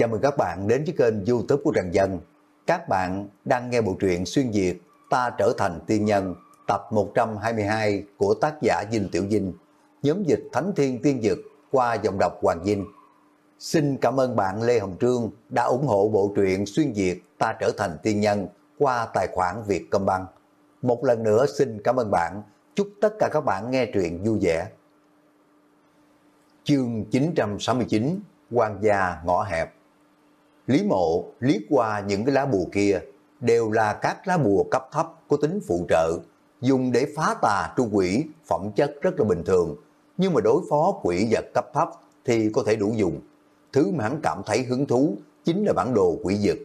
Chào mừng các bạn đến với kênh youtube của Trần Dân. Các bạn đang nghe bộ truyện xuyên Việt Ta trở thành tiên nhân tập 122 của tác giả Dinh Tiểu Dinh, nhóm dịch Thánh Thiên Tiên Dực qua giọng đọc Hoàng Dinh. Xin cảm ơn bạn Lê Hồng Trương đã ủng hộ bộ truyện xuyên Việt Ta trở thành tiên nhân qua tài khoản Việt Công Băng. Một lần nữa xin cảm ơn bạn, chúc tất cả các bạn nghe truyện vui vẻ. Chương 969 Hoàng gia ngõ hẹp Lý mộ liếc qua những cái lá bùa kia đều là các lá bùa cấp thấp có tính phụ trợ, dùng để phá tà tru quỷ, phẩm chất rất là bình thường. Nhưng mà đối phó quỷ vật cấp thấp thì có thể đủ dùng. Thứ mà hắn cảm thấy hứng thú chính là bản đồ quỷ vật.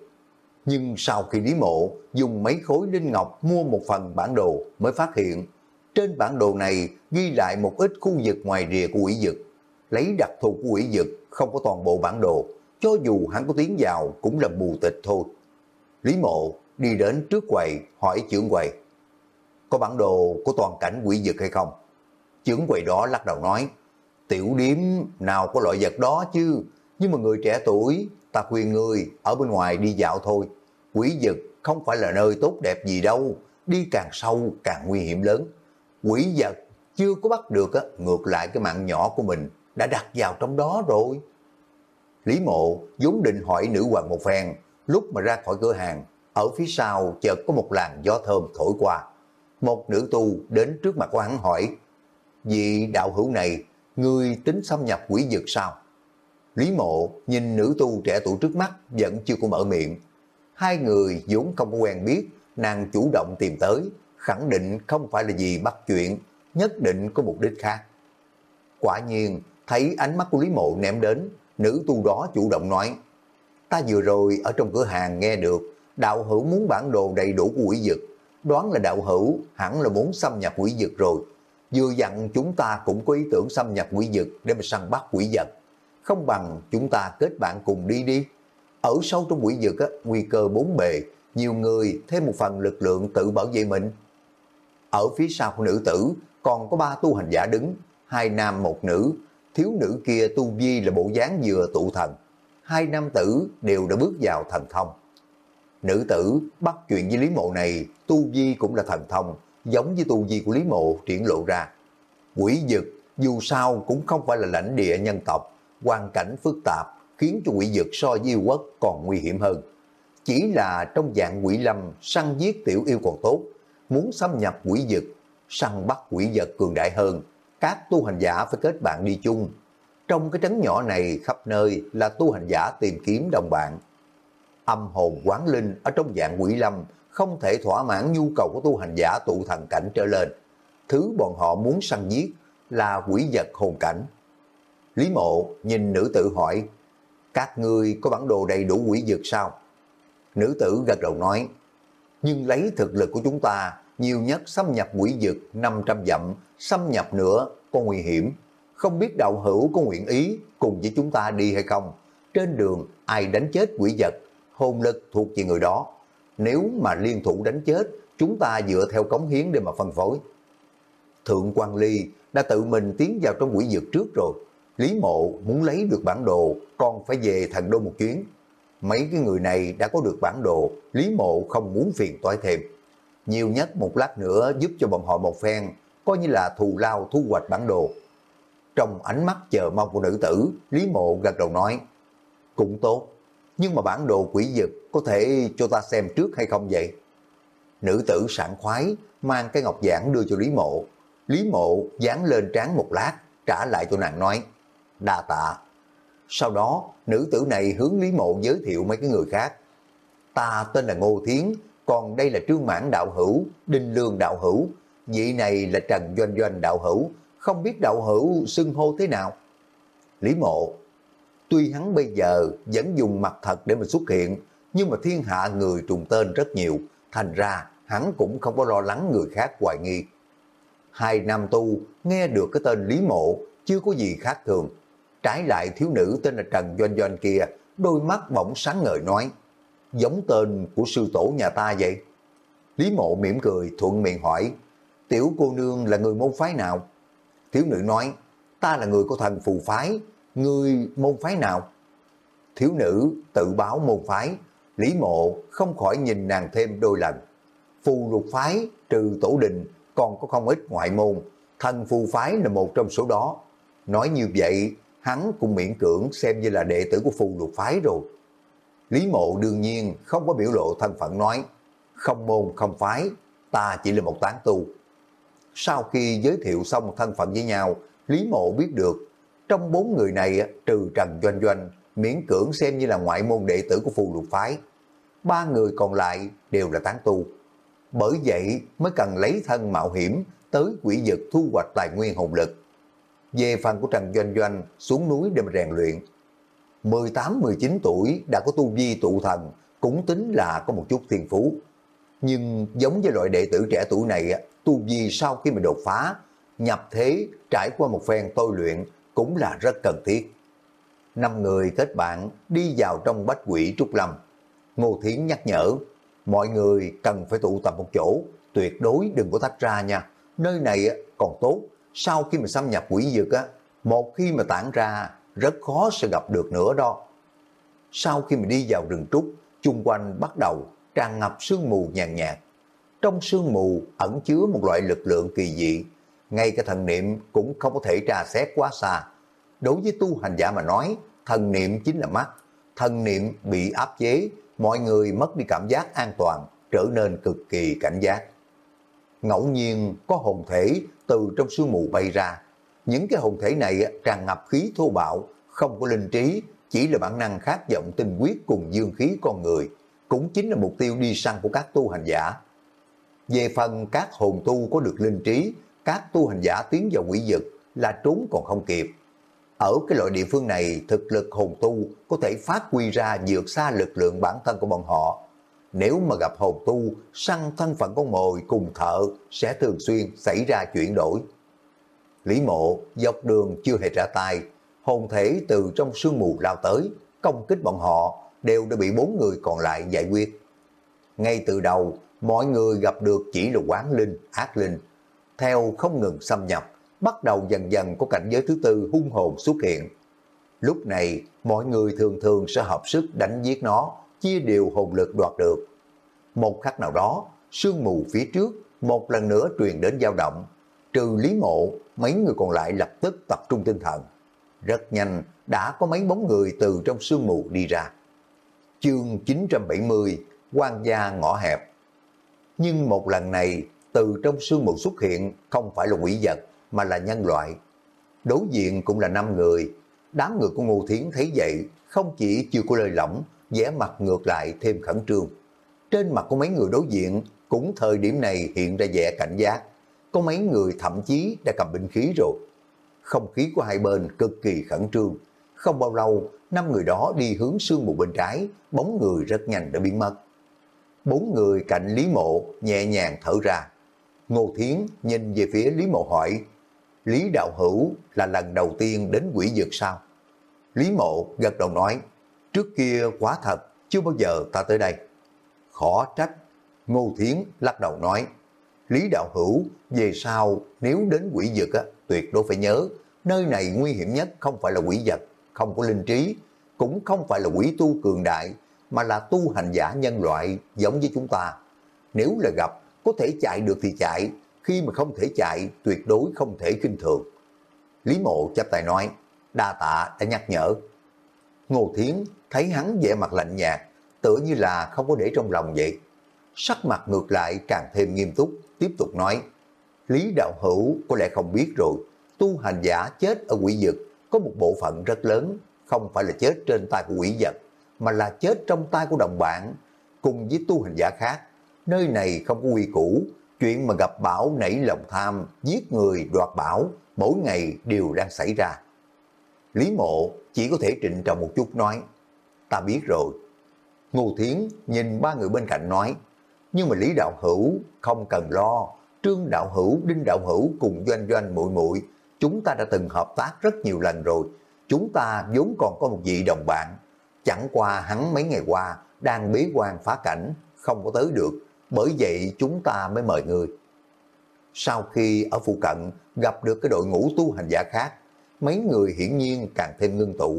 Nhưng sau khi Lý Mộ dùng mấy khối linh ngọc mua một phần bản đồ mới phát hiện, trên bản đồ này ghi lại một ít khu vực ngoài rìa của quỷ vực lấy đặc thù của quỷ vực không có toàn bộ bản đồ cho dù hắn có tiến vào cũng là mù tịch thôi. Lý mộ đi đến trước quầy hỏi trưởng quầy, có bản đồ của toàn cảnh quỷ vực hay không? Trưởng quầy đó lắc đầu nói, tiểu điếm nào có loại vật đó chứ, nhưng mà người trẻ tuổi, ta khuyên người ở bên ngoài đi dạo thôi. Quỷ vực không phải là nơi tốt đẹp gì đâu, đi càng sâu càng nguy hiểm lớn. Quỷ vật chưa có bắt được, ngược lại cái mạng nhỏ của mình đã đặt vào trong đó rồi. Lý mộ vốn định hỏi nữ hoàng một phen, lúc mà ra khỏi cửa hàng, ở phía sau chợt có một làn gió thơm thổi qua. Một nữ tu đến trước mặt của hắn hỏi, vị đạo hữu này, ngươi tính xâm nhập quỷ dực sao? Lý mộ nhìn nữ tu trẻ tuổi trước mắt vẫn chưa có mở miệng. Hai người vốn không có quen biết, nàng chủ động tìm tới, khẳng định không phải là gì bắt chuyện, nhất định có mục đích khác. Quả nhiên, thấy ánh mắt của Lý Mộ ném đến, nữ tu đó chủ động nói, ta vừa rồi ở trong cửa hàng nghe được, đạo hữu muốn bản đồ đầy đủ của quỷ dực, đoán là đạo hữu hẳn là muốn xâm nhập quỷ dực rồi. Vừa dặn chúng ta cũng có ý tưởng xâm nhập quỷ dực để mà săn bắt quỷ vật. Không bằng chúng ta kết bạn cùng đi đi. Ở sâu trong quỷ dực á, nguy cơ bốn bề, nhiều người thêm một phần lực lượng tự bảo vệ mình. Ở phía sau của nữ tử còn có ba tu hành giả đứng, hai nam một nữ, thiếu nữ kia tu vi là bộ dáng vừa tụ thần. Hai nam tử đều đã bước vào thần thông. Nữ tử bắt chuyện với Lý Mộ này, tu vi cũng là thần thông, giống với tu vi của Lý Mộ triển lộ ra. Quỷ dực dù sao cũng không phải là lãnh địa nhân tộc, hoàn cảnh phức tạp khiến cho quỷ dực so với yêu quốc còn nguy hiểm hơn. Chỉ là trong dạng quỷ lâm săn giết tiểu yêu còn tốt, muốn xâm nhập quỷ dực, săn bắt quỷ vật cường đại hơn, các tu hành giả phải kết bạn đi chung. Trong cái trấn nhỏ này khắp nơi là tu hành giả tìm kiếm đồng bạn. Âm hồn quán linh ở trong dạng quỷ lâm không thể thỏa mãn nhu cầu của tu hành giả tụ thần cảnh trở lên. Thứ bọn họ muốn săn giết là quỷ vật hồn cảnh. Lý mộ nhìn nữ tử hỏi, các ngươi có bản đồ đầy đủ quỷ vật sao? Nữ tử gật đầu nói, nhưng lấy thực lực của chúng ta nhiều nhất xâm nhập quỷ dực 500 dặm, xâm nhập nữa có nguy hiểm. Không biết đạo hữu có nguyện ý cùng với chúng ta đi hay không. Trên đường ai đánh chết quỷ vật, hồn lực thuộc về người đó. Nếu mà liên thủ đánh chết, chúng ta dựa theo cống hiến để mà phân phối. Thượng quan Ly đã tự mình tiến vào trong quỷ dược trước rồi. Lý mộ muốn lấy được bản đồ, còn phải về thần đô một chuyến. Mấy cái người này đã có được bản đồ, Lý mộ không muốn phiền toái thêm nhiều nhất một lát nữa giúp cho bọn họ một phen, coi như là thù lao thu hoạch bản đồ. Trong ánh mắt chờ mong của nữ tử, Lý Mộ gật đầu nói, cũng tốt, nhưng mà bản đồ quỷ dực có thể cho ta xem trước hay không vậy? Nữ tử sảng khoái, mang cái ngọc giảng đưa cho Lý Mộ. Lý Mộ dán lên trán một lát, trả lại cho nàng nói, đa tạ. Sau đó, nữ tử này hướng Lý Mộ giới thiệu mấy cái người khác. Ta tên là Ngô Thiến, còn đây là Trương Mãn đạo hữu, Đinh Lương đạo hữu, vị này là Trần Doanh Doanh đạo hữu, không biết đạo hữu xưng hô thế nào. Lý Mộ, tuy hắn bây giờ vẫn dùng mặt thật để mà xuất hiện, nhưng mà thiên hạ người trùng tên rất nhiều, thành ra hắn cũng không có lo lắng người khác hoài nghi. Hai nam tu nghe được cái tên Lý Mộ chưa có gì khác thường. Trái lại thiếu nữ tên là Trần Doanh Doanh kia, đôi mắt bỗng sáng ngời nói, giống tên của sư tổ nhà ta vậy? Lý mộ mỉm cười thuận miệng hỏi, tiểu cô nương là người môn phái nào? Thiếu nữ nói, ta là người của thần phù phái, người môn phái nào? thiếu nữ tự báo môn phái, Lý Mộ không khỏi nhìn nàng thêm đôi lần. Phù lục phái trừ tổ đình còn có không ít ngoại môn, thần phù phái là một trong số đó. Nói như vậy, hắn cũng miễn cưỡng xem như là đệ tử của phù lục phái rồi. Lý Mộ đương nhiên không có biểu lộ thân phận nói, không môn không phái, ta chỉ là một tán tu. Sau khi giới thiệu xong thân phận với nhau, Lý Mộ biết được, trong bốn người này trừ Trần Doanh Doanh, miễn cưỡng xem như là ngoại môn đệ tử của phù lục phái. Ba người còn lại đều là tán tu. Bởi vậy mới cần lấy thân mạo hiểm tới quỷ vực thu hoạch tài nguyên hồn lực. Về phần của Trần Doanh Doanh xuống núi để mà rèn luyện. 18-19 tuổi đã có tu vi tụ thần, cũng tính là có một chút thiên phú. Nhưng giống với loại đệ tử trẻ tuổi này, tu vi sau khi mình đột phá, nhập thế trải qua một phen tôi luyện cũng là rất cần thiết. Năm người kết bạn đi vào trong bách quỷ trúc lâm. Ngô Thiến nhắc nhở, mọi người cần phải tụ tập một chỗ, tuyệt đối đừng có tách ra nha. Nơi này còn tốt, sau khi mà xâm nhập quỷ dược á, một khi mà tản ra rất khó sẽ gặp được nữa đó. Sau khi mình đi vào rừng trúc, chung quanh bắt đầu tràn ngập sương mù nhàn nhạt. Trong sương mù ẩn chứa một loại lực lượng kỳ dị, ngay cả thần niệm cũng không có thể tra xét quá xa. Đối với tu hành giả mà nói, thần niệm chính là mắt. Thần niệm bị áp chế, mọi người mất đi cảm giác an toàn, trở nên cực kỳ cảnh giác. Ngẫu nhiên có hồn thể từ trong sương mù bay ra. Những cái hồn thể này tràn ngập khí thô bạo, không có linh trí, chỉ là bản năng khát vọng tinh quyết cùng dương khí con người, cũng chính là mục tiêu đi săn của các tu hành giả. Về phần các hồn tu có được linh trí, các tu hành giả tiến vào quỷ vực là trốn còn không kịp. Ở cái loại địa phương này, thực lực hồn tu có thể phát huy ra vượt xa lực lượng bản thân của bọn họ. Nếu mà gặp hồn tu, săn thân phận con mồi cùng thợ sẽ thường xuyên xảy ra chuyển đổi. Lý mộ dọc đường chưa hề trả tay, hồn thể từ trong sương mù lao tới, công kích bọn họ đều đã bị bốn người còn lại giải quyết. Ngay từ đầu, mọi người gặp được chỉ là quán linh, ác linh. Theo không ngừng xâm nhập, bắt đầu dần dần có cảnh giới thứ tư hung hồn xuất hiện. Lúc này, mọi người thường thường sẽ hợp sức đánh giết nó, chia đều hồn lực đoạt được. Một khắc nào đó, sương mù phía trước một lần nữa truyền đến dao động. Trừ Lý Mộ, mấy người còn lại lập tức tập trung tinh thần. Rất nhanh, đã có mấy bóng người từ trong sương mù đi ra. Chương 970, quan gia ngõ hẹp. Nhưng một lần này, từ trong sương mù xuất hiện không phải là quỷ vật, mà là nhân loại. Đối diện cũng là năm người. Đám người của Ngô Thiến thấy vậy, không chỉ chưa có lời lỏng, vẻ mặt ngược lại thêm khẩn trương. Trên mặt của mấy người đối diện cũng thời điểm này hiện ra vẻ cảnh giác. Có mấy người thậm chí đã cầm binh khí rồi. Không khí của hai bên cực kỳ khẩn trương. Không bao lâu, năm người đó đi hướng sương mù bên trái, bóng người rất nhanh đã biến mất. Bốn người cạnh Lý Mộ nhẹ nhàng thở ra. Ngô Thiến nhìn về phía Lý Mộ hỏi, Lý Đạo Hữu là lần đầu tiên đến quỷ dược sao? Lý Mộ gật đầu nói, trước kia quá thật, chưa bao giờ ta tới đây. Khó trách, Ngô Thiến lắc đầu nói, Lý Đạo Hữu về sau nếu đến quỷ dược á, tuyệt đối phải nhớ, nơi này nguy hiểm nhất không phải là quỷ vật, không có linh trí, cũng không phải là quỷ tu cường đại, mà là tu hành giả nhân loại giống với chúng ta. Nếu là gặp, có thể chạy được thì chạy, khi mà không thể chạy, tuyệt đối không thể kinh thường. Lý mộ chắp tay nói, đa tạ đã nhắc nhở. Ngô Thiến thấy hắn vẻ mặt lạnh nhạt, tựa như là không có để trong lòng vậy. Sắc mặt ngược lại càng thêm nghiêm túc, tiếp tục nói, Lý Đạo Hữu có lẽ không biết rồi, tu hành giả chết ở quỷ vực có một bộ phận rất lớn, không phải là chết trên tay của quỷ vật, mà là chết trong tay của đồng bạn, cùng với tu hành giả khác. Nơi này không có quy củ, chuyện mà gặp bão nảy lòng tham, giết người, đoạt bảo, mỗi ngày đều đang xảy ra. Lý mộ chỉ có thể trịnh trọng một chút nói, ta biết rồi. Ngô Thiến nhìn ba người bên cạnh nói, nhưng mà Lý Đạo Hữu không cần lo, Trương Đạo Hữu, Đinh Đạo Hữu cùng Doanh Doanh muội muội chúng ta đã từng hợp tác rất nhiều lần rồi. Chúng ta vốn còn có một vị đồng bạn, chẳng qua hắn mấy ngày qua đang bế quan phá cảnh, không có tới được, bởi vậy chúng ta mới mời người. Sau khi ở phụ cận gặp được cái đội ngũ tu hành giả khác, mấy người hiển nhiên càng thêm ngưng tụ.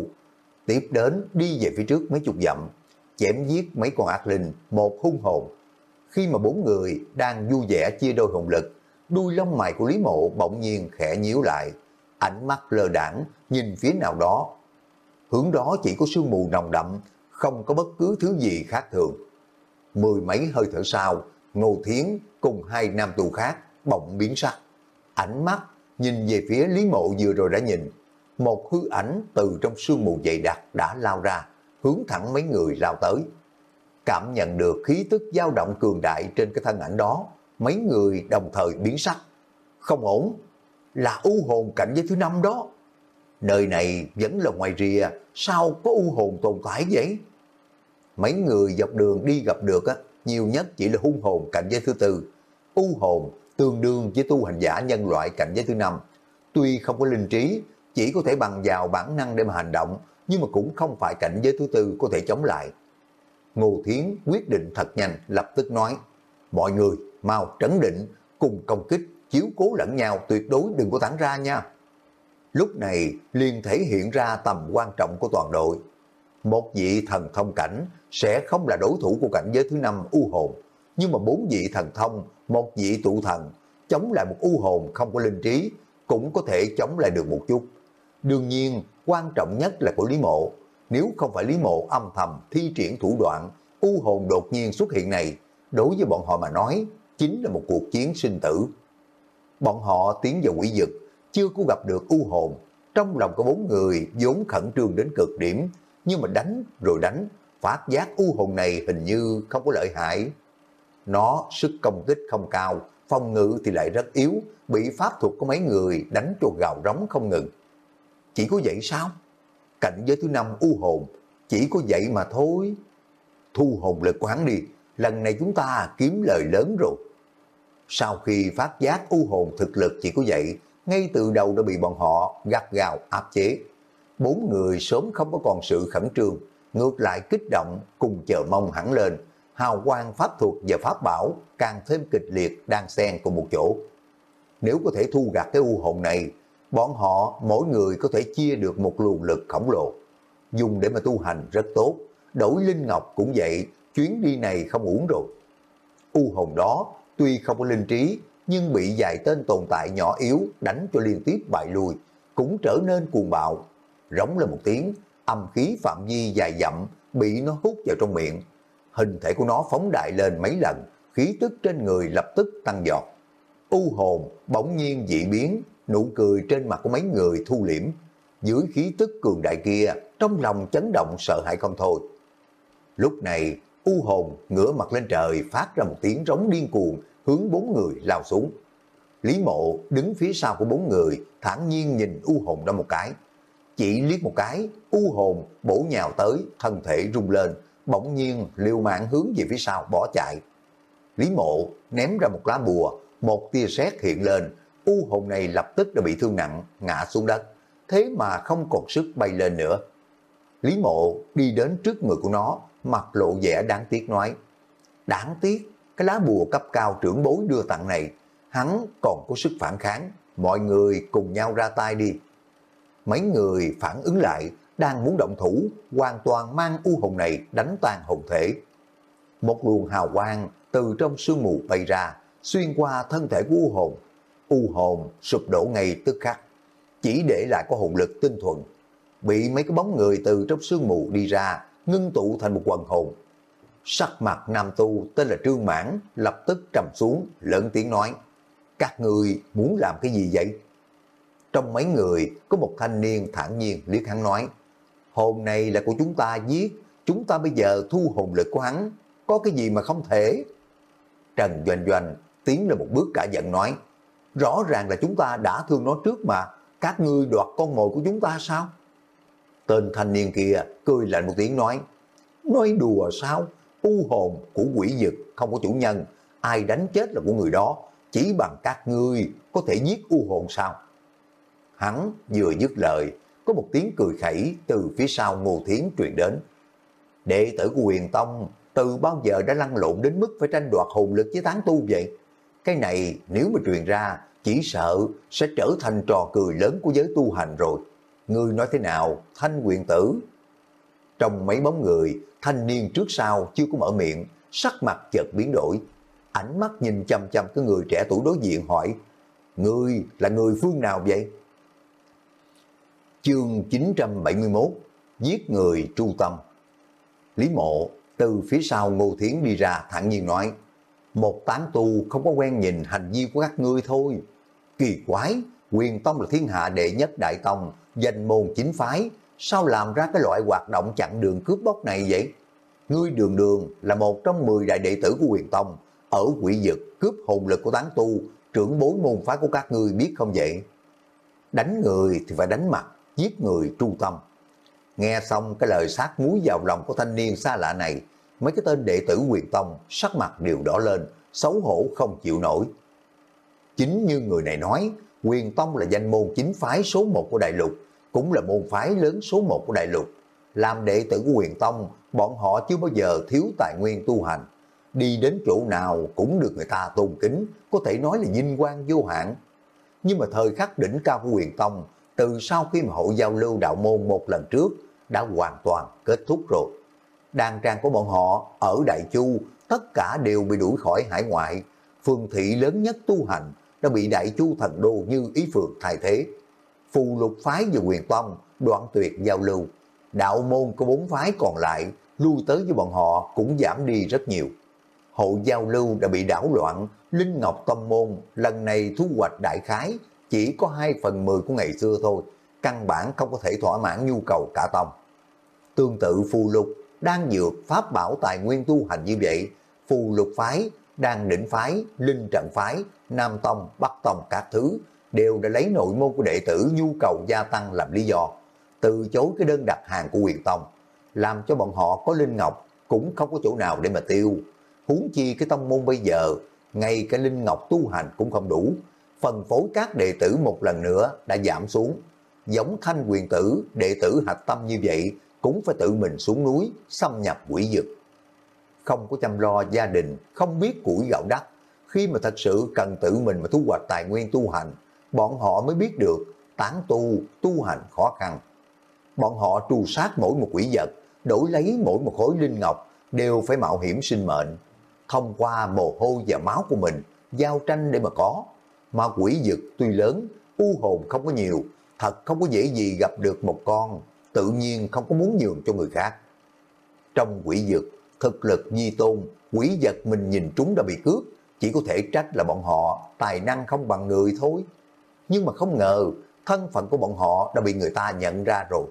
tiếp đến đi về phía trước mấy chục dặm, chém giết mấy con ác linh, một hung hồn. Khi mà bốn người đang vui vẻ chia đôi hồn lực, đuôi lông mày của Lý Mộ bỗng nhiên khẽ nhíu lại, ánh mắt lơ đảng nhìn phía nào đó. Hướng đó chỉ có sương mù nồng đậm, không có bất cứ thứ gì khác thường. Mười mấy hơi thở sau, Ngô Thiến cùng hai nam tù khác bỗng biến sắc. Ánh mắt nhìn về phía Lý Mộ vừa rồi đã nhìn, một hư ảnh từ trong sương mù dày đặc đã lao ra, hướng thẳng mấy người lao tới. Cảm nhận được khí tức dao động cường đại trên cái thân ảnh đó, mấy người đồng thời biến sắc. Không ổn, là u hồn cảnh giới thứ năm đó. Nơi này vẫn là ngoài rìa, sao có u hồn tồn tại vậy? Mấy người dọc đường đi gặp được á, nhiều nhất chỉ là hung hồn cảnh giới thứ tư. U hồn tương đương với tu hành giả nhân loại cảnh giới thứ năm. Tuy không có linh trí, chỉ có thể bằng vào bản năng để mà hành động, nhưng mà cũng không phải cảnh giới thứ tư có thể chống lại. Ngô Thiến quyết định thật nhanh, lập tức nói, mọi người mau trấn định, cùng công kích, chiếu cố lẫn nhau, tuyệt đối đừng có tản ra nha. Lúc này liền thể hiện ra tầm quan trọng của toàn đội. Một vị thần thông cảnh sẽ không là đối thủ của cảnh giới thứ năm u hồn, nhưng mà bốn vị thần thông, một vị tụ thần, chống lại một u hồn không có linh trí, cũng có thể chống lại được một chút. Đương nhiên, quan trọng nhất là của Lý Mộ. Nếu không phải Lý Mộ âm thầm thi triển thủ đoạn, u hồn đột nhiên xuất hiện này, đối với bọn họ mà nói, chính là một cuộc chiến sinh tử. Bọn họ tiến vào quỷ dực, chưa có gặp được u hồn. Trong lòng có bốn người vốn khẩn trương đến cực điểm, nhưng mà đánh rồi đánh, phát giác u hồn này hình như không có lợi hại. Nó sức công kích không cao, phòng ngự thì lại rất yếu, bị pháp thuật của mấy người đánh cho gào rống không ngừng. Chỉ có vậy sao? Cảnh giới thứ năm u hồn, chỉ có vậy mà thôi. Thu hồn lực của hắn đi, lần này chúng ta kiếm lời lớn rồi. Sau khi phát giác u hồn thực lực chỉ có vậy, ngay từ đầu đã bị bọn họ gắt gào áp chế. Bốn người sớm không có còn sự khẩn trương, ngược lại kích động cùng chờ mong hẳn lên. Hào quang pháp thuật và pháp bảo càng thêm kịch liệt đang xen cùng một chỗ. Nếu có thể thu gạt cái u hồn này, bọn họ mỗi người có thể chia được một luồng lực khổng lồ. Dùng để mà tu hành rất tốt, đổi Linh Ngọc cũng vậy, chuyến đi này không uổng rồi. U hồn đó tuy không có linh trí, nhưng bị vài tên tồn tại nhỏ yếu đánh cho liên tiếp bại lùi cũng trở nên cuồng bạo. Rống lên một tiếng, âm khí phạm vi dài dặm bị nó hút vào trong miệng. Hình thể của nó phóng đại lên mấy lần, khí tức trên người lập tức tăng giọt. U hồn bỗng nhiên dị biến, nụ cười trên mặt của mấy người thu liễm. Dưới khí tức cường đại kia, trong lòng chấn động sợ hãi không thôi. Lúc này, U hồn ngửa mặt lên trời phát ra một tiếng rống điên cuồng hướng bốn người lao xuống. Lý mộ đứng phía sau của bốn người thản nhiên nhìn U hồn ra một cái. Chỉ liếc một cái, U hồn bổ nhào tới, thân thể rung lên, bỗng nhiên liều mạng hướng về phía sau bỏ chạy. Lý mộ ném ra một lá bùa, một tia sét hiện lên, U hồn này lập tức đã bị thương nặng, ngã xuống đất, thế mà không còn sức bay lên nữa. Lý mộ đi đến trước người của nó, mặt lộ vẻ đáng tiếc nói, đáng tiếc, cái lá bùa cấp cao trưởng bối đưa tặng này, hắn còn có sức phản kháng, mọi người cùng nhau ra tay đi. Mấy người phản ứng lại, đang muốn động thủ, hoàn toàn mang u hồn này đánh tan hồn thể. Một luồng hào quang từ trong sương mù bay ra, xuyên qua thân thể của u hồn. U hồn sụp đổ ngay tức khắc, chỉ để lại có hồn lực tinh thuần. Bị mấy cái bóng người từ trong sương mù đi ra, ngưng tụ thành một quần hồn. Sắc mặt nam tu tên là Trương Mãn lập tức trầm xuống, lớn tiếng nói, các người muốn làm cái gì vậy? Trong mấy người có một thanh niên thản nhiên liếc hắn nói, hồn này là của chúng ta giết, chúng ta bây giờ thu hồn lực của hắn, có cái gì mà không thể? Trần Doanh Doanh tiến lên một bước cả giận nói, rõ ràng là chúng ta đã thương nó trước mà, các ngươi đoạt con mồi của chúng ta sao? Tên thanh niên kia cười lạnh một tiếng nói, nói đùa sao, u hồn của quỷ dực không có chủ nhân, ai đánh chết là của người đó, chỉ bằng các ngươi có thể giết u hồn sao? Hắn vừa dứt lời, có một tiếng cười khẩy từ phía sau Ngô Thiến truyền đến. Đệ tử của huyền tông từ bao giờ đã lăn lộn đến mức phải tranh đoạt hồn lực với tán tu vậy? Cái này nếu mà truyền ra, chỉ sợ sẽ trở thành trò cười lớn của giới tu hành rồi. Ngươi nói thế nào, thanh quyền tử? Trong mấy bóng người, thanh niên trước sau chưa có mở miệng, sắc mặt chợt biến đổi. Ánh mắt nhìn chăm chăm cái người trẻ tuổi đối diện hỏi, Ngươi là người phương nào vậy? Chương 971 Giết người tru tâm Lý mộ từ phía sau Ngô Thiến đi ra thẳng nhiên nói một tán tu không có quen nhìn hành vi của các ngươi thôi. Kỳ quái, quyền tông là thiên hạ đệ nhất đại tông, danh môn chính phái, sao làm ra cái loại hoạt động chặn đường cướp bóc này vậy? Ngươi đường đường là một trong 10 đại đệ tử của quyền tông, ở quỷ dực cướp hồn lực của tán tu, trưởng bối môn phái của các ngươi biết không vậy? Đánh người thì phải đánh mặt, giết người tru tâm. Nghe xong cái lời sát muối vào lòng của thanh niên xa lạ này, mấy cái tên đệ tử quyền tông sắc mặt đều đỏ lên, xấu hổ không chịu nổi. Chính như người này nói, quyền tông là danh môn chính phái số một của đại lục, cũng là môn phái lớn số một của đại lục. Làm đệ tử của quyền tông, bọn họ chưa bao giờ thiếu tài nguyên tu hành. Đi đến chỗ nào cũng được người ta tôn kính, có thể nói là vinh quang vô hạn. Nhưng mà thời khắc đỉnh cao của quyền tông, từ sau khi mà hội giao lưu đạo môn một lần trước, đã hoàn toàn kết thúc rồi. Đàn trang của bọn họ ở Đại Chu, tất cả đều bị đuổi khỏi hải ngoại. Phương thị lớn nhất tu hành đã bị Đại Chu thần đô như ý phượng thay thế. Phù lục phái và quyền tông đoạn tuyệt giao lưu. Đạo môn của bốn phái còn lại, lui tới với bọn họ cũng giảm đi rất nhiều. Hộ giao lưu đã bị đảo loạn, Linh Ngọc tâm Môn lần này thu hoạch đại khái chỉ có 2 phần 10 của ngày xưa thôi, căn bản không có thể thỏa mãn nhu cầu cả tông. Tương tự phù lục, đang dược, pháp bảo tài nguyên tu hành như vậy, phù lục phái, đan đỉnh phái, linh trận phái, nam tông, bắc tông các thứ, đều đã lấy nội môn của đệ tử nhu cầu gia tăng làm lý do, từ chối cái đơn đặt hàng của quyền tông, làm cho bọn họ có linh ngọc cũng không có chỗ nào để mà tiêu. Huống chi cái tông môn bây giờ, ngay cái linh ngọc tu hành cũng không đủ, phần phối các đệ tử một lần nữa đã giảm xuống. Giống thanh quyền tử, đệ tử hạch tâm như vậy, cũng phải tự mình xuống núi, xâm nhập quỷ dực. Không có chăm lo gia đình, không biết củi gạo đắt, khi mà thật sự cần tự mình mà thu hoạch tài nguyên tu hành, bọn họ mới biết được tán tu, tu hành khó khăn. Bọn họ tru sát mỗi một quỷ vật, đổi lấy mỗi một khối linh ngọc, đều phải mạo hiểm sinh mệnh, thông qua mồ hôi và máu của mình, giao tranh để mà có. Mà quỷ dực tuy lớn, u hồn không có nhiều, thật không có dễ gì gặp được một con, tự nhiên không có muốn nhường cho người khác. Trong quỷ dực, thực lực nhi tôn, quỷ vật mình nhìn chúng đã bị cướp, chỉ có thể trách là bọn họ tài năng không bằng người thôi. Nhưng mà không ngờ, thân phận của bọn họ đã bị người ta nhận ra rồi.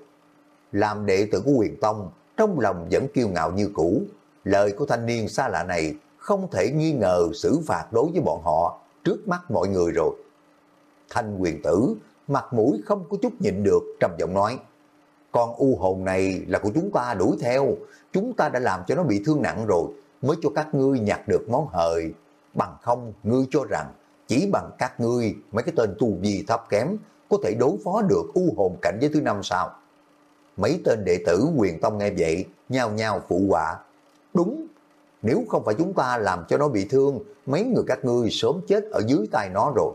Làm đệ tử của quyền tông, trong lòng vẫn kiêu ngạo như cũ. Lời của thanh niên xa lạ này không thể nghi ngờ xử phạt đối với bọn họ trước mắt mọi người rồi. Thanh quyền tử, mặt mũi không có chút nhịn được, trầm giọng nói. Con u hồn này là của chúng ta đuổi theo, chúng ta đã làm cho nó bị thương nặng rồi, mới cho các ngươi nhặt được món hời. Bằng không, ngươi cho rằng, chỉ bằng các ngươi, mấy cái tên tu vi thấp kém, có thể đối phó được u hồn cảnh giới thứ năm sao? Mấy tên đệ tử quyền tông nghe vậy, nhao nhao phụ họa. Đúng, nếu không phải chúng ta làm cho nó bị thương, mấy người các ngươi sớm chết ở dưới tay nó rồi.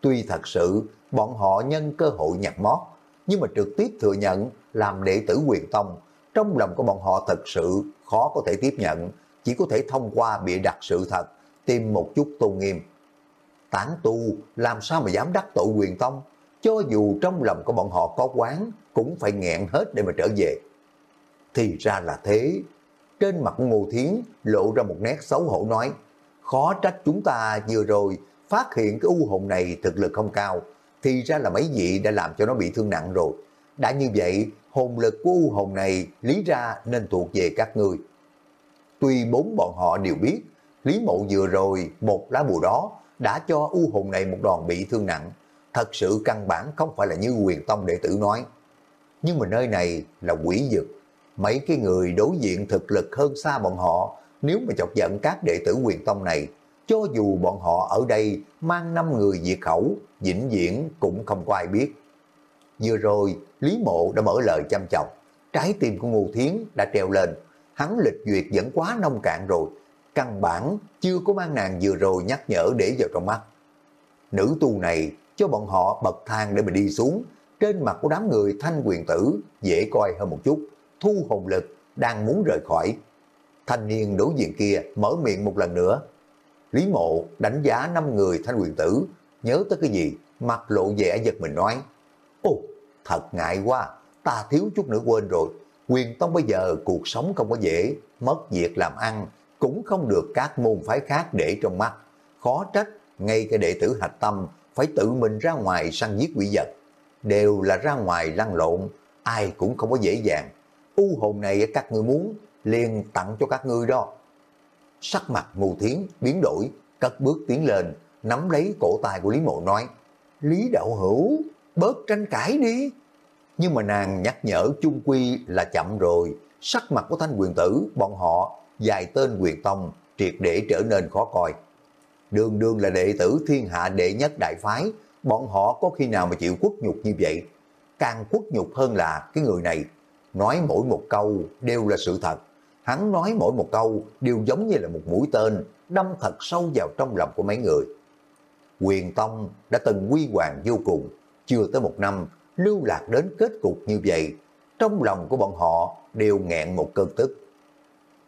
Tuy thật sự, bọn họ nhân cơ hội nhặt mót, nhưng mà trực tiếp thừa nhận làm đệ tử quyền tông, trong lòng của bọn họ thật sự khó có thể tiếp nhận, chỉ có thể thông qua bịa đặt sự thật, tìm một chút tôn nghiêm. Tán tu làm sao mà dám đắc tội quyền tông, cho dù trong lòng của bọn họ có quán, cũng phải nghẹn hết để mà trở về. Thì ra là thế, trên mặt Ngô Thiến lộ ra một nét xấu hổ nói, khó trách chúng ta vừa rồi phát hiện cái u hồn này thực lực không cao, thì ra là mấy vị đã làm cho nó bị thương nặng rồi. Đã như vậy, hồn lực của u hồn này lý ra nên thuộc về các ngươi. Tuy bốn bọn họ đều biết, Lý Mộ vừa rồi một lá bùa đó đã cho u hồn này một đòn bị thương nặng. Thật sự căn bản không phải là như quyền tông đệ tử nói. Nhưng mà nơi này là quỷ dực. Mấy cái người đối diện thực lực hơn xa bọn họ, nếu mà chọc giận các đệ tử quyền tông này, cho dù bọn họ ở đây mang 5 người diệt khẩu, vĩnh viễn cũng không có ai biết. Vừa rồi, Lý Mộ đã mở lời chăm chọc, trái tim của Ngô Thiến đã treo lên, hắn lịch duyệt vẫn quá nông cạn rồi, căn bản chưa có mang nàng vừa rồi nhắc nhở để vào trong mắt. Nữ tu này cho bọn họ bậc thang để mà đi xuống, trên mặt của đám người thanh quyền tử dễ coi hơn một chút, thu hồn lực, đang muốn rời khỏi. Thanh niên đối diện kia mở miệng một lần nữa. Lý mộ đánh giá năm người thanh quyền tử, nhớ tới cái gì, mặt lộ vẻ giật mình nói. Ồ, thật ngại quá, ta thiếu chút nữa quên rồi. Quyền tông bây giờ cuộc sống không có dễ, mất việc làm ăn, cũng không được các môn phái khác để trong mắt. Khó trách, ngay cái đệ tử hạch tâm phải tự mình ra ngoài săn giết quỷ vật. Đều là ra ngoài lăn lộn, ai cũng không có dễ dàng. U hồn này các ngươi muốn, liền tặng cho các ngươi đó. Sắc mặt mù thiến biến đổi, cất bước tiến lên, nắm lấy cổ tay của Lý Mộ nói, Lý Đạo Hữu, bớt tranh cãi đi. Nhưng mà nàng nhắc nhở chung quy là chậm rồi, sắc mặt của thanh quyền tử, bọn họ, dài tên quyền tông, triệt để trở nên khó coi. Đường đường là đệ tử thiên hạ đệ nhất đại phái, bọn họ có khi nào mà chịu quất nhục như vậy. Càng quất nhục hơn là cái người này, nói mỗi một câu đều là sự thật. Hắn nói mỗi một câu đều giống như là một mũi tên, đâm thật sâu vào trong lòng của mấy người. Quyền Tông đã từng quy hoàng vô cùng, chưa tới một năm, lưu lạc đến kết cục như vậy. Trong lòng của bọn họ đều nghẹn một cơn tức.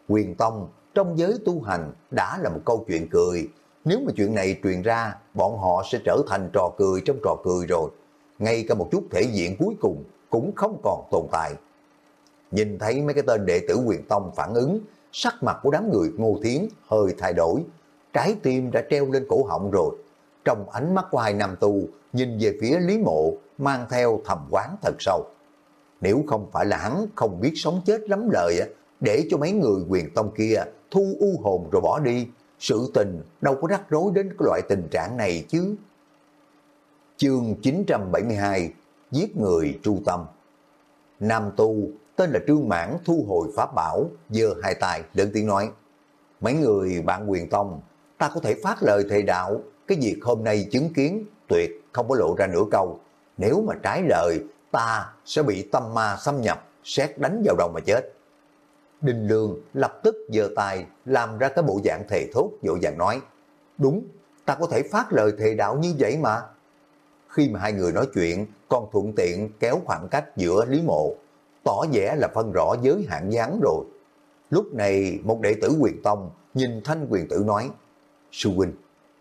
Quyền Tông trong giới tu hành đã là một câu chuyện cười. Nếu mà chuyện này truyền ra, bọn họ sẽ trở thành trò cười trong trò cười rồi. Ngay cả một chút thể diện cuối cùng cũng không còn tồn tại. Nhìn thấy mấy cái tên đệ tử quyền tông phản ứng, sắc mặt của đám người ngô thiến hơi thay đổi. Trái tim đã treo lên cổ họng rồi. Trong ánh mắt của hai nam tu, nhìn về phía Lý Mộ, mang theo thầm quán thật sâu. Nếu không phải là hắn không biết sống chết lắm lời, để cho mấy người quyền tông kia thu u hồn rồi bỏ đi, sự tình đâu có rắc rối đến cái loại tình trạng này chứ. Chương 972 Giết người tru tâm Nam tu tên là Trương Mãn thu hồi pháp bảo, giơ hai tay lớn tiếng nói. Mấy người bạn quyền tông, ta có thể phát lời thề đạo, cái việc hôm nay chứng kiến tuyệt không có lộ ra nửa câu. Nếu mà trái lời, ta sẽ bị tâm ma xâm nhập, xét đánh vào đầu mà chết. đình Lương lập tức giơ tay làm ra cái bộ dạng thề thốt dội vàng nói. Đúng, ta có thể phát lời thề đạo như vậy mà. Khi mà hai người nói chuyện, còn thuận tiện kéo khoảng cách giữa Lý Mộ tỏ vẻ là phân rõ giới hạn gián rồi. Lúc này một đệ tử quyền tông nhìn thanh quyền tử nói, Sư huynh,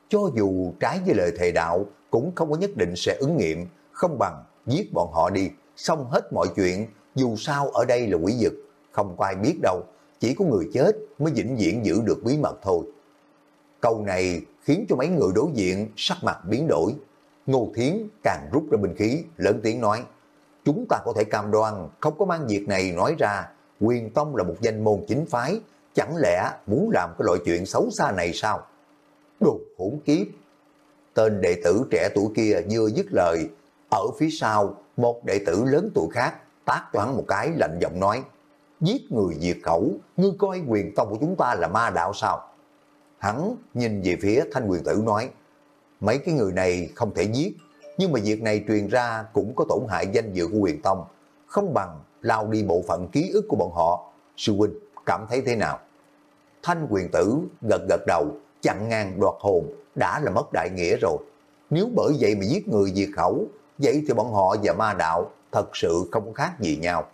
cho dù trái với lời thề đạo cũng không có nhất định sẽ ứng nghiệm, không bằng giết bọn họ đi, xong hết mọi chuyện, dù sao ở đây là quỷ dực, không có ai biết đâu, chỉ có người chết mới vĩnh viễn giữ được bí mật thôi. Câu này khiến cho mấy người đối diện sắc mặt biến đổi. Ngô Thiến càng rút ra binh khí, lớn tiếng nói, chúng ta có thể cam đoan không có mang việc này nói ra, quyền tông là một danh môn chính phái, chẳng lẽ muốn làm cái loại chuyện xấu xa này sao? Đồ hỗn kiếp! Tên đệ tử trẻ tuổi kia vừa dứt lời, ở phía sau, một đệ tử lớn tuổi khác tác toán một cái lạnh giọng nói, giết người diệt khẩu, ngươi coi quyền tông của chúng ta là ma đạo sao? Hắn nhìn về phía thanh quyền tử nói, mấy cái người này không thể giết, nhưng mà việc này truyền ra cũng có tổn hại danh dự của quyền tông, không bằng lao đi bộ phận ký ức của bọn họ. Sư huynh cảm thấy thế nào? Thanh quyền tử gật gật đầu, chặn ngang đoạt hồn, đã là mất đại nghĩa rồi. Nếu bởi vậy mà giết người diệt khẩu, vậy thì bọn họ và ma đạo thật sự không khác gì nhau.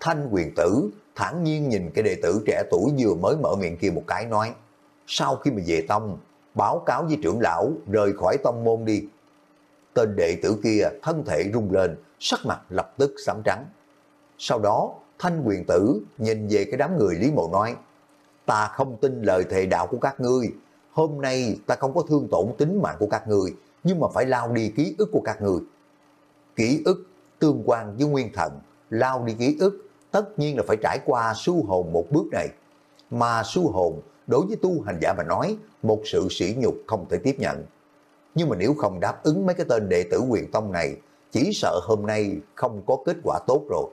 Thanh quyền tử thản nhiên nhìn cái đệ tử trẻ tuổi vừa mới mở miệng kia một cái nói, sau khi mà về tông, báo cáo với trưởng lão rời khỏi tông môn đi, tên đệ tử kia thân thể rung lên, sắc mặt lập tức xám trắng. Sau đó, thanh quyền tử nhìn về cái đám người Lý Mộ nói, ta không tin lời thề đạo của các ngươi, hôm nay ta không có thương tổn tính mạng của các ngươi, nhưng mà phải lao đi ký ức của các ngươi. Ký ức tương quan với nguyên thần, lao đi ký ức, tất nhiên là phải trải qua su hồn một bước này. Mà su hồn, đối với tu hành giả mà nói, một sự sỉ nhục không thể tiếp nhận. Nhưng mà nếu không đáp ứng mấy cái tên đệ tử quyền tông này, chỉ sợ hôm nay không có kết quả tốt rồi.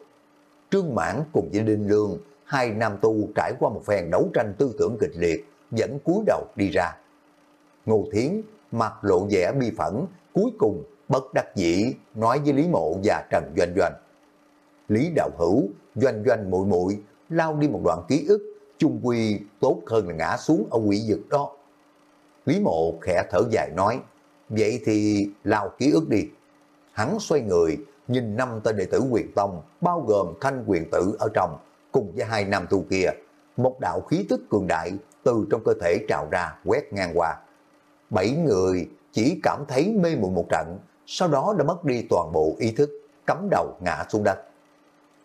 Trương Mãn cùng với Đinh Lương, hai nam tu trải qua một phen đấu tranh tư tưởng kịch liệt, dẫn cúi đầu đi ra. Ngô Thiến mặt lộ vẻ bi phẫn, cuối cùng bất đắc dĩ nói với Lý Mộ và Trần Doanh Doanh. Lý Đạo Hữu, Doanh Doanh muội muội lao đi một đoạn ký ức, chung quy tốt hơn là ngã xuống ở quỷ vực đó. Lý Mộ khẽ thở dài nói, Vậy thì lao ký ức đi. Hắn xoay người, nhìn năm tên đệ tử quyền tông, bao gồm thanh quyền tử ở trong, cùng với hai nam tu kia, một đạo khí tức cường đại từ trong cơ thể trào ra quét ngang qua. Bảy người chỉ cảm thấy mê muội một trận, sau đó đã mất đi toàn bộ ý thức, cắm đầu ngã xuống đất.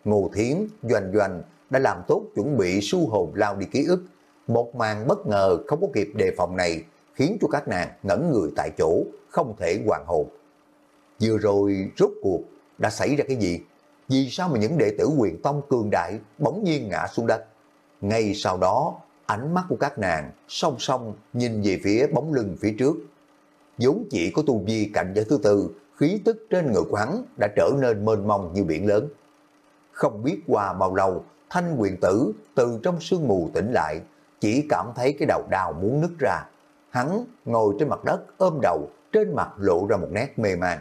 Ngô Thiến, Doanh Doanh đã làm tốt chuẩn bị su hồn lao đi ký ức. Một màn bất ngờ không có kịp đề phòng này khiến cho các nàng ngẩn người tại chỗ, không thể hoàn hồn. Vừa rồi rốt cuộc đã xảy ra cái gì? Vì sao mà những đệ tử quyền tông cường đại bỗng nhiên ngã xuống đất? Ngay sau đó, ánh mắt của các nàng song song nhìn về phía bóng lưng phía trước. vốn chỉ có tu vi cạnh giới thứ tư, khí tức trên người của hắn đã trở nên mênh mông như biển lớn. Không biết qua bao lâu, thanh quyền tử từ trong sương mù tỉnh lại, chỉ cảm thấy cái đầu đào muốn nứt ra. Hắn ngồi trên mặt đất ôm đầu, trên mặt lộ ra một nét mê man.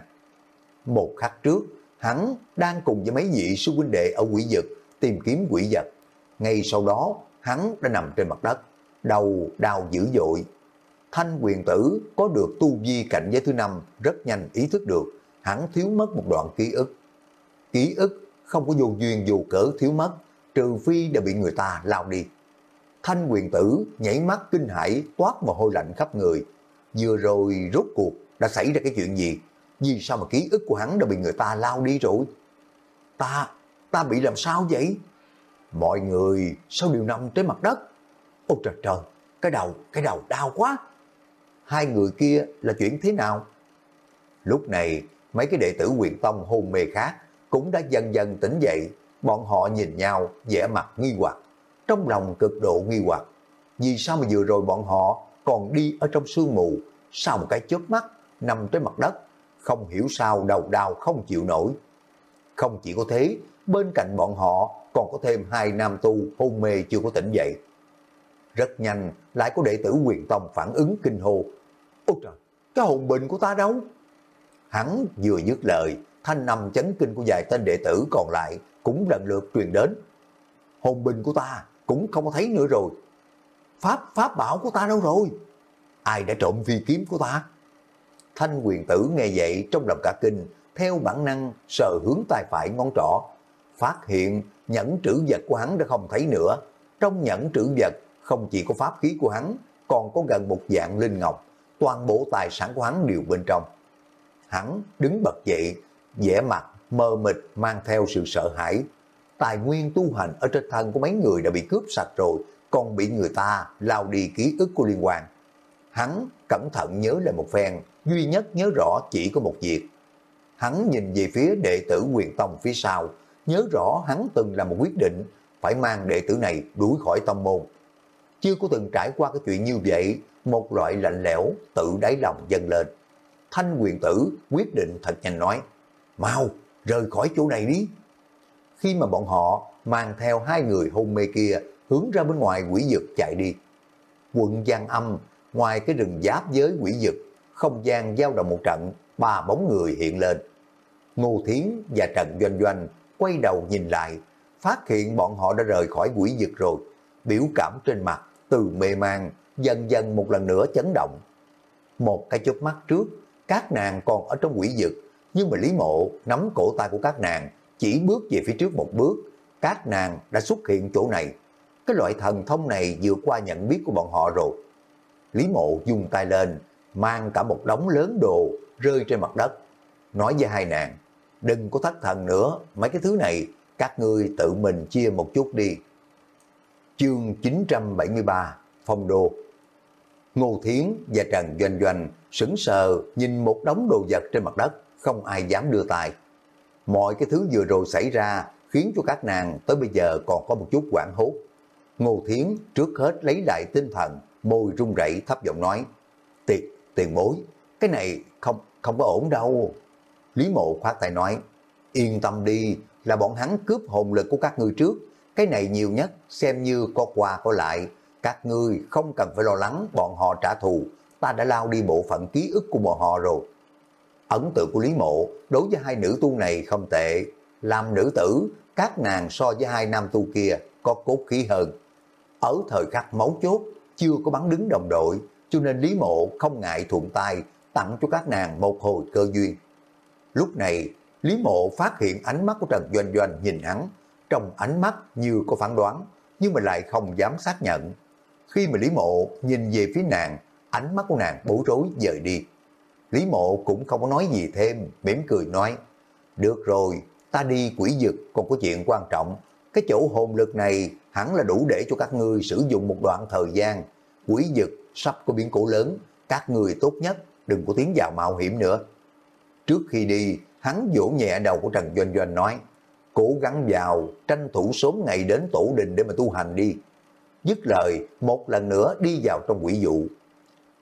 Một khắc trước, hắn đang cùng với mấy vị sư huynh đệ ở quỷ vực tìm kiếm quỷ vật. Ngay sau đó, hắn đã nằm trên mặt đất, đầu đau dữ dội. Thanh quyền tử có được tu vi cảnh giới thứ năm rất nhanh ý thức được, hắn thiếu mất một đoạn ký ức. Ký ức không có vô duyên dù cỡ thiếu mất, trừ phi đã bị người ta lao đi. Thanh quyền tử nhảy mắt kinh hãi toát mồ hôi lạnh khắp người. Vừa rồi rốt cuộc đã xảy ra cái chuyện gì? Vì sao mà ký ức của hắn đã bị người ta lao đi rồi? Ta, ta bị làm sao vậy? Mọi người sao đều nằm trên mặt đất? Ôi trời trời, cái đầu, cái đầu đau quá. Hai người kia là chuyện thế nào? Lúc này, mấy cái đệ tử quyền tông hôn mê khác cũng đã dần dần tỉnh dậy. Bọn họ nhìn nhau, vẻ mặt nghi hoặc. Trong lòng cực độ nghi hoặc. Vì sao mà vừa rồi bọn họ còn đi ở trong sương mù, sau một cái chớp mắt, nằm trên mặt đất, không hiểu sao đầu đau không chịu nổi. Không chỉ có thế, bên cạnh bọn họ còn có thêm hai nam tu hôn mê chưa có tỉnh dậy. Rất nhanh, lại có đệ tử quyền tông phản ứng kinh hô. Ôi trời, cái hồn bình của ta đâu? Hắn vừa dứt lời, thanh nằm chấn kinh của vài tên đệ tử còn lại cũng lần lượt truyền đến. Hồn bình của ta cũng không thấy nữa rồi. Pháp, pháp bảo của ta đâu rồi? Ai đã trộm phi kiếm của ta? Thanh quyền tử nghe vậy trong lòng cả kinh, theo bản năng sờ hướng tay phải ngón trỏ, phát hiện nhẫn trữ vật của hắn đã không thấy nữa. Trong nhẫn trữ vật không chỉ có pháp khí của hắn, còn có gần một dạng linh ngọc, toàn bộ tài sản của hắn đều bên trong. Hắn đứng bật dậy, vẻ mặt mờ mịt mang theo sự sợ hãi. Tài nguyên tu hành ở trên thân của mấy người đã bị cướp sạch rồi, còn bị người ta lao đi ký ức của liên quan. Hắn cẩn thận nhớ lại một phen, duy nhất nhớ rõ chỉ có một việc. Hắn nhìn về phía đệ tử quyền tông phía sau, nhớ rõ hắn từng là một quyết định phải mang đệ tử này đuổi khỏi tông môn. Chưa có từng trải qua cái chuyện như vậy, một loại lạnh lẽo tự đáy lòng dâng lên. Thanh quyền tử quyết định thật nhanh nói, mau rời khỏi chỗ này đi. Khi mà bọn họ mang theo hai người hôn mê kia hướng ra bên ngoài quỷ dực chạy đi. Quận Giang Âm, ngoài cái rừng giáp với quỷ dực, không gian giao động một trận, ba bóng người hiện lên. Ngô Thiến và Trần Doanh Doanh quay đầu nhìn lại, phát hiện bọn họ đã rời khỏi quỷ dực rồi. Biểu cảm trên mặt, từ mê man, dần dần một lần nữa chấn động. Một cái chớp mắt trước, các nàng còn ở trong quỷ dực, nhưng mà Lý Mộ nắm cổ tay của các nàng, chỉ bước về phía trước một bước, các nàng đã xuất hiện chỗ này. Cái loại thần thông này vượt qua nhận biết của bọn họ rồi. Lý Mộ dùng tay lên, mang cả một đống lớn đồ rơi trên mặt đất. Nói với hai nàng, đừng có thất thần nữa, mấy cái thứ này các ngươi tự mình chia một chút đi. Chương 973 Phong Đô Ngô Thiến và Trần Doanh Doanh sững sờ nhìn một đống đồ vật trên mặt đất, không ai dám đưa tay. Mọi cái thứ vừa rồi xảy ra khiến cho các nàng tới bây giờ còn có một chút quảng hốt. Ngô Thiến trước hết lấy lại tinh thần, môi run rẩy thấp giọng nói, tiền, tiền bối, cái này không không có ổn đâu. Lý Mộ khoát tay nói, yên tâm đi, là bọn hắn cướp hồn lực của các ngươi trước, cái này nhiều nhất xem như có qua có lại, các ngươi không cần phải lo lắng bọn họ trả thù, ta đã lao đi bộ phận ký ức của bọn họ rồi. Ấn tượng của Lý Mộ đối với hai nữ tu này không tệ, làm nữ tử, các nàng so với hai nam tu kia có cốt khí hơn. Ở thời khắc máu chốt, chưa có bắn đứng đồng đội, cho nên Lý Mộ không ngại thuận tay tặng cho các nàng một hồi cơ duyên. Lúc này, Lý Mộ phát hiện ánh mắt của Trần Doanh Doanh nhìn hắn, trong ánh mắt như có phán đoán, nhưng mà lại không dám xác nhận. Khi mà Lý Mộ nhìn về phía nàng, ánh mắt của nàng bối rối dời đi. Lý Mộ cũng không có nói gì thêm, mỉm cười nói, được rồi, ta đi quỷ dực còn có chuyện quan trọng, cái chỗ hồn lực này hẳn là đủ để cho các ngươi sử dụng một đoạn thời gian. Quỷ dực sắp có biến cố lớn, các người tốt nhất đừng có tiến vào mạo hiểm nữa. Trước khi đi, hắn vỗ nhẹ đầu của Trần Doanh Doanh nói, cố gắng vào, tranh thủ sớm ngày đến tổ đình để mà tu hành đi. Dứt lời, một lần nữa đi vào trong quỷ dụ.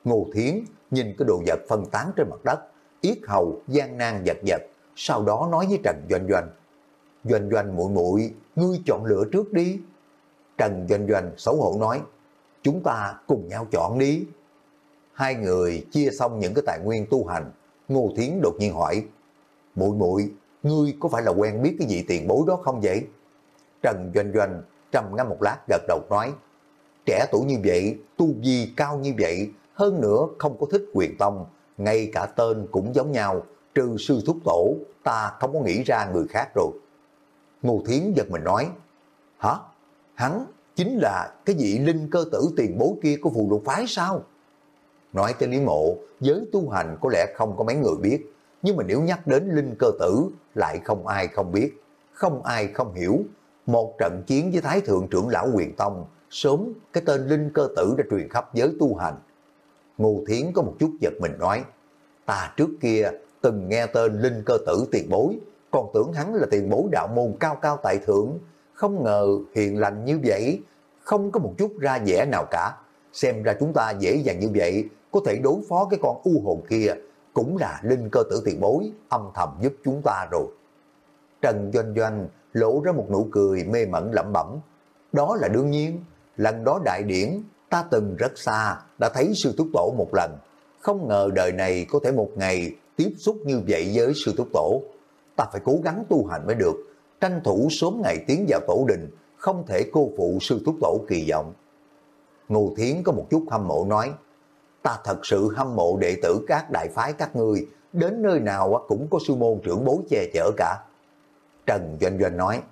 Ngô Thiến nhìn cái đồ vật phân tán trên mặt đất, yết hầu gian nan giật giật, sau đó nói với Trần Doanh Doanh, Doanh Doanh muội muội ngươi chọn lựa trước đi. Trần Doanh Doanh xấu hổ nói, chúng ta cùng nhau chọn đi. Hai người chia xong những cái tài nguyên tu hành, Ngô Thiến đột nhiên hỏi, muội muội ngươi có phải là quen biết cái gì tiền bối đó không vậy? Trần Doanh Doanh trầm ngâm một lát gật đầu nói, trẻ tuổi như vậy, tu vi cao như vậy, hơn nữa không có thích quyền tông, ngay cả tên cũng giống nhau, trừ sư thúc tổ, ta không có nghĩ ra người khác rồi. Ngô Thiến giật mình nói, hả? Hắn chính là cái vị linh cơ tử tiền bối kia của phù lục phái sao? Nói tới Lý Mộ, giới tu hành có lẽ không có mấy người biết, nhưng mà nếu nhắc đến linh cơ tử, lại không ai không biết, không ai không hiểu. Một trận chiến với Thái Thượng trưởng lão Quyền Tông, sớm cái tên linh cơ tử đã truyền khắp giới tu hành. Ngô Thiến có một chút giật mình nói, ta trước kia từng nghe tên linh cơ tử tiền bối, còn tưởng hắn là tiền bối đạo môn cao cao tại thượng, không ngờ hiền lành như vậy, không có một chút ra vẻ nào cả. Xem ra chúng ta dễ dàng như vậy, có thể đối phó cái con u hồn kia, cũng là linh cơ tử tiền bối, âm thầm giúp chúng ta rồi. Trần Doanh Doanh lộ ra một nụ cười mê mẩn lẩm bẩm. Đó là đương nhiên, lần đó đại điển, ta từng rất xa, đã thấy sư thúc tổ một lần. Không ngờ đời này có thể một ngày tiếp xúc như vậy với sư thúc tổ. Ta phải cố gắng tu hành mới được, tranh thủ sớm ngày tiến vào tổ đình, không thể cô phụ sư thúc tổ kỳ vọng. Ngô Thiến có một chút hâm mộ nói, ta thật sự hâm mộ đệ tử các đại phái các ngươi, đến nơi nào cũng có sư môn trưởng bối che chở cả. Trần Doanh Doanh nói,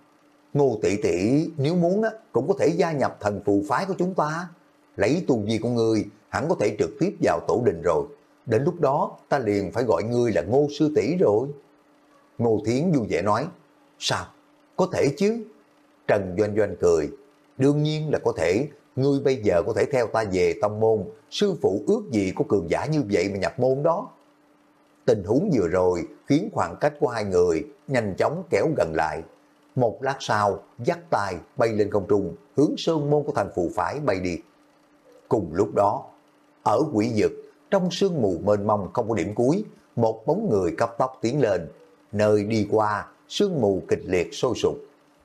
Ngô tỷ tỷ nếu muốn cũng có thể gia nhập thần phù phái của chúng ta. Lấy tu vi của ngươi hẳn có thể trực tiếp vào tổ đình rồi. Đến lúc đó ta liền phải gọi ngươi là Ngô Sư tỷ rồi. Ngô Thiến vui vẻ nói, sao? Có thể chứ? Trần Doanh Doanh cười, đương nhiên là có thể, ngươi bây giờ có thể theo ta về tông môn, sư phụ ước gì có cường giả như vậy mà nhập môn đó. Tình huống vừa rồi khiến khoảng cách của hai người nhanh chóng kéo gần lại. Một lát sau, dắt tay bay lên không trung, hướng sơn môn của thành phù phái bay đi. Cùng lúc đó, ở quỷ dực, trong sương mù mênh mông không có điểm cuối, một bóng người cấp tốc tiến lên. Nơi đi qua, sương mù kịch liệt sôi sục.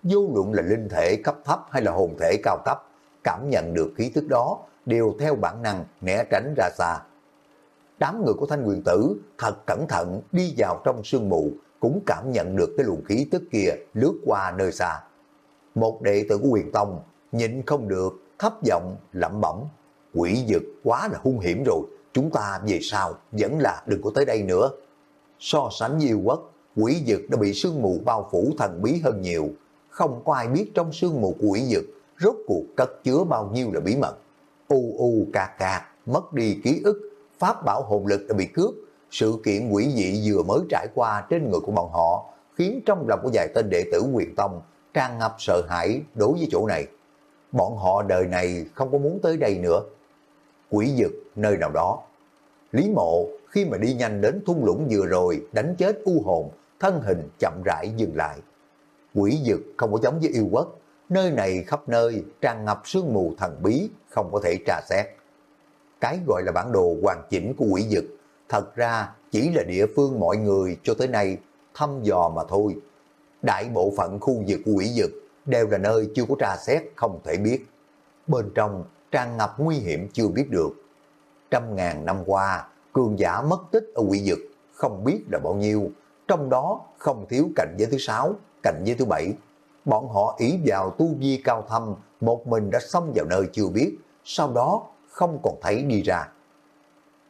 Vô luận là linh thể cấp thấp hay là hồn thể cao cấp, cảm nhận được khí tức đó, đều theo bản năng né tránh ra xa. Đám người của thanh quyền tử thật cẩn thận đi vào trong sương mù, cũng cảm nhận được cái luồng khí tức kia lướt qua nơi xa. Một đệ tử của quyền tông nhịn không được, thấp giọng lẩm bẩm, quỷ dực quá là hung hiểm rồi, chúng ta về sau vẫn là đừng có tới đây nữa. So sánh yêu quốc, quỷ dực đã bị sương mù bao phủ thần bí hơn nhiều, không có ai biết trong sương mù của quỷ dực rốt cuộc cất chứa bao nhiêu là bí mật. U u ca ca, mất đi ký ức, pháp bảo hồn lực đã bị cướp, sự kiện quỷ dị vừa mới trải qua trên người của bọn họ, khiến trong lòng của vài tên đệ tử quyền tông tràn ngập sợ hãi đối với chỗ này. Bọn họ đời này không có muốn tới đây nữa. Quỷ dực nơi nào đó. Lý mộ khi mà đi nhanh đến thung lũng vừa rồi đánh chết u hồn, thân hình chậm rãi dừng lại. Quỷ dực không có giống với yêu quốc, nơi này khắp nơi tràn ngập sương mù thần bí, không có thể trà xét. Cái gọi là bản đồ hoàn chỉnh của quỷ dực, thật ra chỉ là địa phương mọi người cho tới nay thăm dò mà thôi. Đại bộ phận khu vực của quỷ dực đều là nơi chưa có trà xét không thể biết. Bên trong tràn ngập nguy hiểm chưa biết được. Trăm ngàn năm qua, cường giả mất tích ở quỷ dực không biết là bao nhiêu, trong đó không thiếu cảnh giới thứ sáu, cảnh giới thứ bảy. Bọn họ ý vào tu vi cao thâm, một mình đã xông vào nơi chưa biết, sau đó không còn thấy đi ra.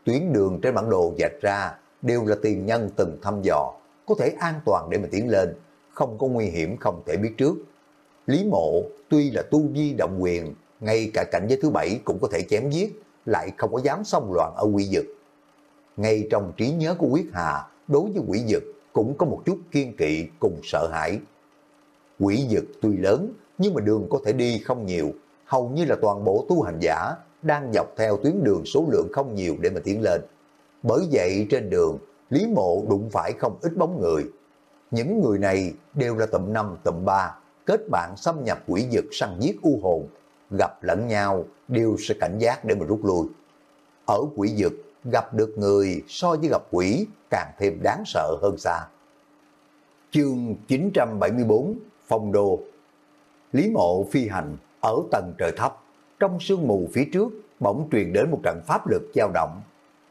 Tuyến đường trên bản đồ dạch ra đều là tiền nhân từng thăm dò, có thể an toàn để mà tiến lên, không có nguy hiểm không thể biết trước. Lý mộ tuy là tu vi động quyền, ngay cả cảnh giới thứ bảy cũng có thể chém giết, lại không có dám xông loạn ở quỷ dực. Ngay trong trí nhớ của Quyết Hà, đối với quỷ dực cũng có một chút kiên kỵ cùng sợ hãi. Quỷ dực tuy lớn, nhưng mà đường có thể đi không nhiều, hầu như là toàn bộ tu hành giả đang dọc theo tuyến đường số lượng không nhiều để mà tiến lên. Bởi vậy trên đường, Lý Mộ đụng phải không ít bóng người. Những người này đều là tụm năm tụm ba, kết bạn xâm nhập quỷ dực săn giết u hồn, gặp lẫn nhau đều sẽ cảnh giác để mà rút lui. Ở quỷ dực, gặp được người so với gặp quỷ càng thêm đáng sợ hơn xa. Chương 974 Phong Đô Lý mộ phi hành ở tầng trời thấp, trong sương mù phía trước bỗng truyền đến một trận pháp lực dao động.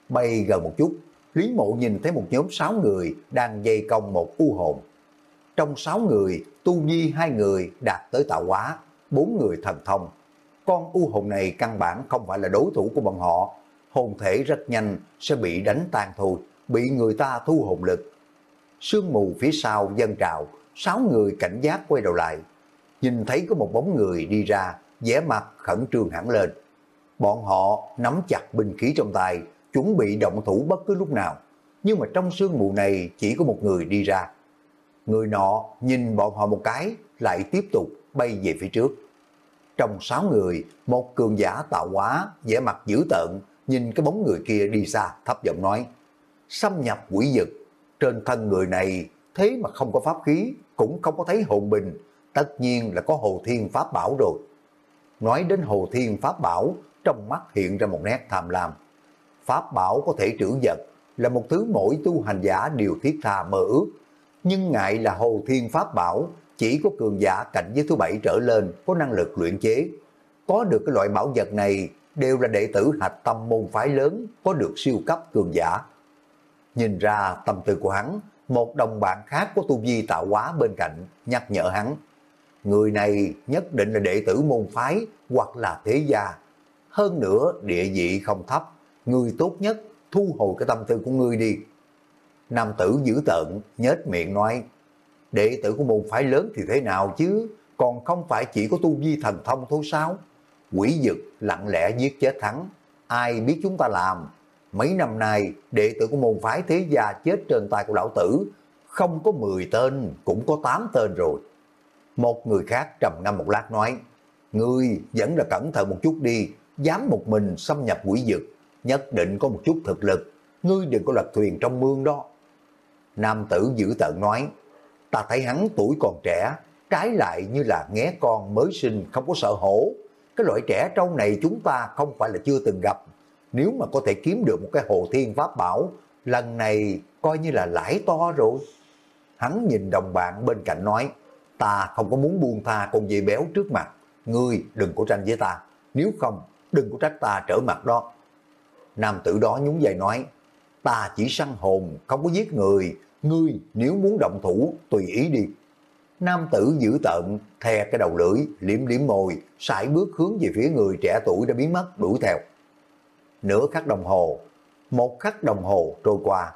Bay gần một chút, Lý mộ nhìn thấy một nhóm sáu người đang dây công một u hồn. Trong sáu người, tu nhi hai người đạt tới tạo hóa, bốn người thần thông. Con u hồn này căn bản không phải là đối thủ của bọn họ, hồn thể rất nhanh sẽ bị đánh tan thôi, bị người ta thu hồn lực. Sương mù phía sau dân trào, sáu người cảnh giác quay đầu lại. Nhìn thấy có một bóng người đi ra, vẻ mặt khẩn trương hẳn lên. Bọn họ nắm chặt binh khí trong tay, chuẩn bị động thủ bất cứ lúc nào. Nhưng mà trong sương mù này chỉ có một người đi ra. Người nọ nhìn bọn họ một cái, lại tiếp tục bay về phía trước. Trong sáu người, một cường giả tạo hóa, vẻ mặt dữ tợn, nhìn cái bóng người kia đi xa, thấp giọng nói, xâm nhập quỷ dực, trên thân người này thế mà không có pháp khí, cũng không có thấy hồn bình, tất nhiên là có hồ thiên pháp bảo rồi. Nói đến hồ thiên pháp bảo, trong mắt hiện ra một nét tham lam. Pháp bảo có thể trữ vật, là một thứ mỗi tu hành giả đều thiết tha mơ ước. Nhưng ngại là hồ thiên pháp bảo, chỉ có cường giả cảnh giới thứ bảy trở lên có năng lực luyện chế. Có được cái loại bảo vật này đều là đệ tử hạch tâm môn phái lớn có được siêu cấp cường giả. Nhìn ra tâm tư của hắn, một đồng bạn khác có tu vi tạo hóa bên cạnh nhắc nhở hắn. Người này nhất định là đệ tử môn phái hoặc là thế gia. Hơn nữa địa vị không thấp, người tốt nhất thu hồi cái tâm tư của ngươi đi. Nam tử giữ tợn, nhếch miệng nói, đệ tử của môn phái lớn thì thế nào chứ, còn không phải chỉ có tu vi thần thông thôi sao? Quỷ dực lặng lẽ giết chết thắng, ai biết chúng ta làm. Mấy năm nay, đệ tử của môn phái thế gia chết trên tay của lão tử, không có 10 tên, cũng có 8 tên rồi. Một người khác trầm ngâm một lát nói, Ngươi vẫn là cẩn thận một chút đi, dám một mình xâm nhập quỷ dực, nhất định có một chút thực lực, ngươi đừng có lật thuyền trong mương đó. Nam tử giữ tợn nói, ta thấy hắn tuổi còn trẻ, trái lại như là nghé con mới sinh không có sợ hổ. Cái loại trẻ trâu này chúng ta không phải là chưa từng gặp. Nếu mà có thể kiếm được một cái hồ thiên pháp bảo, lần này coi như là lãi to rồi. Hắn nhìn đồng bạn bên cạnh nói, ta không có muốn buông tha con dê béo trước mặt, ngươi đừng có tranh với ta, nếu không đừng có trách ta trở mặt đó. Nam tử đó nhún vai nói, ta chỉ săn hồn, không có giết người, ngươi nếu muốn động thủ, tùy ý đi. Nam tử giữ tận, thè cái đầu lưỡi, liếm liếm môi, sải bước hướng về phía người trẻ tuổi đã biến mất, đuổi theo. Nửa khắc đồng hồ, một khắc đồng hồ trôi qua.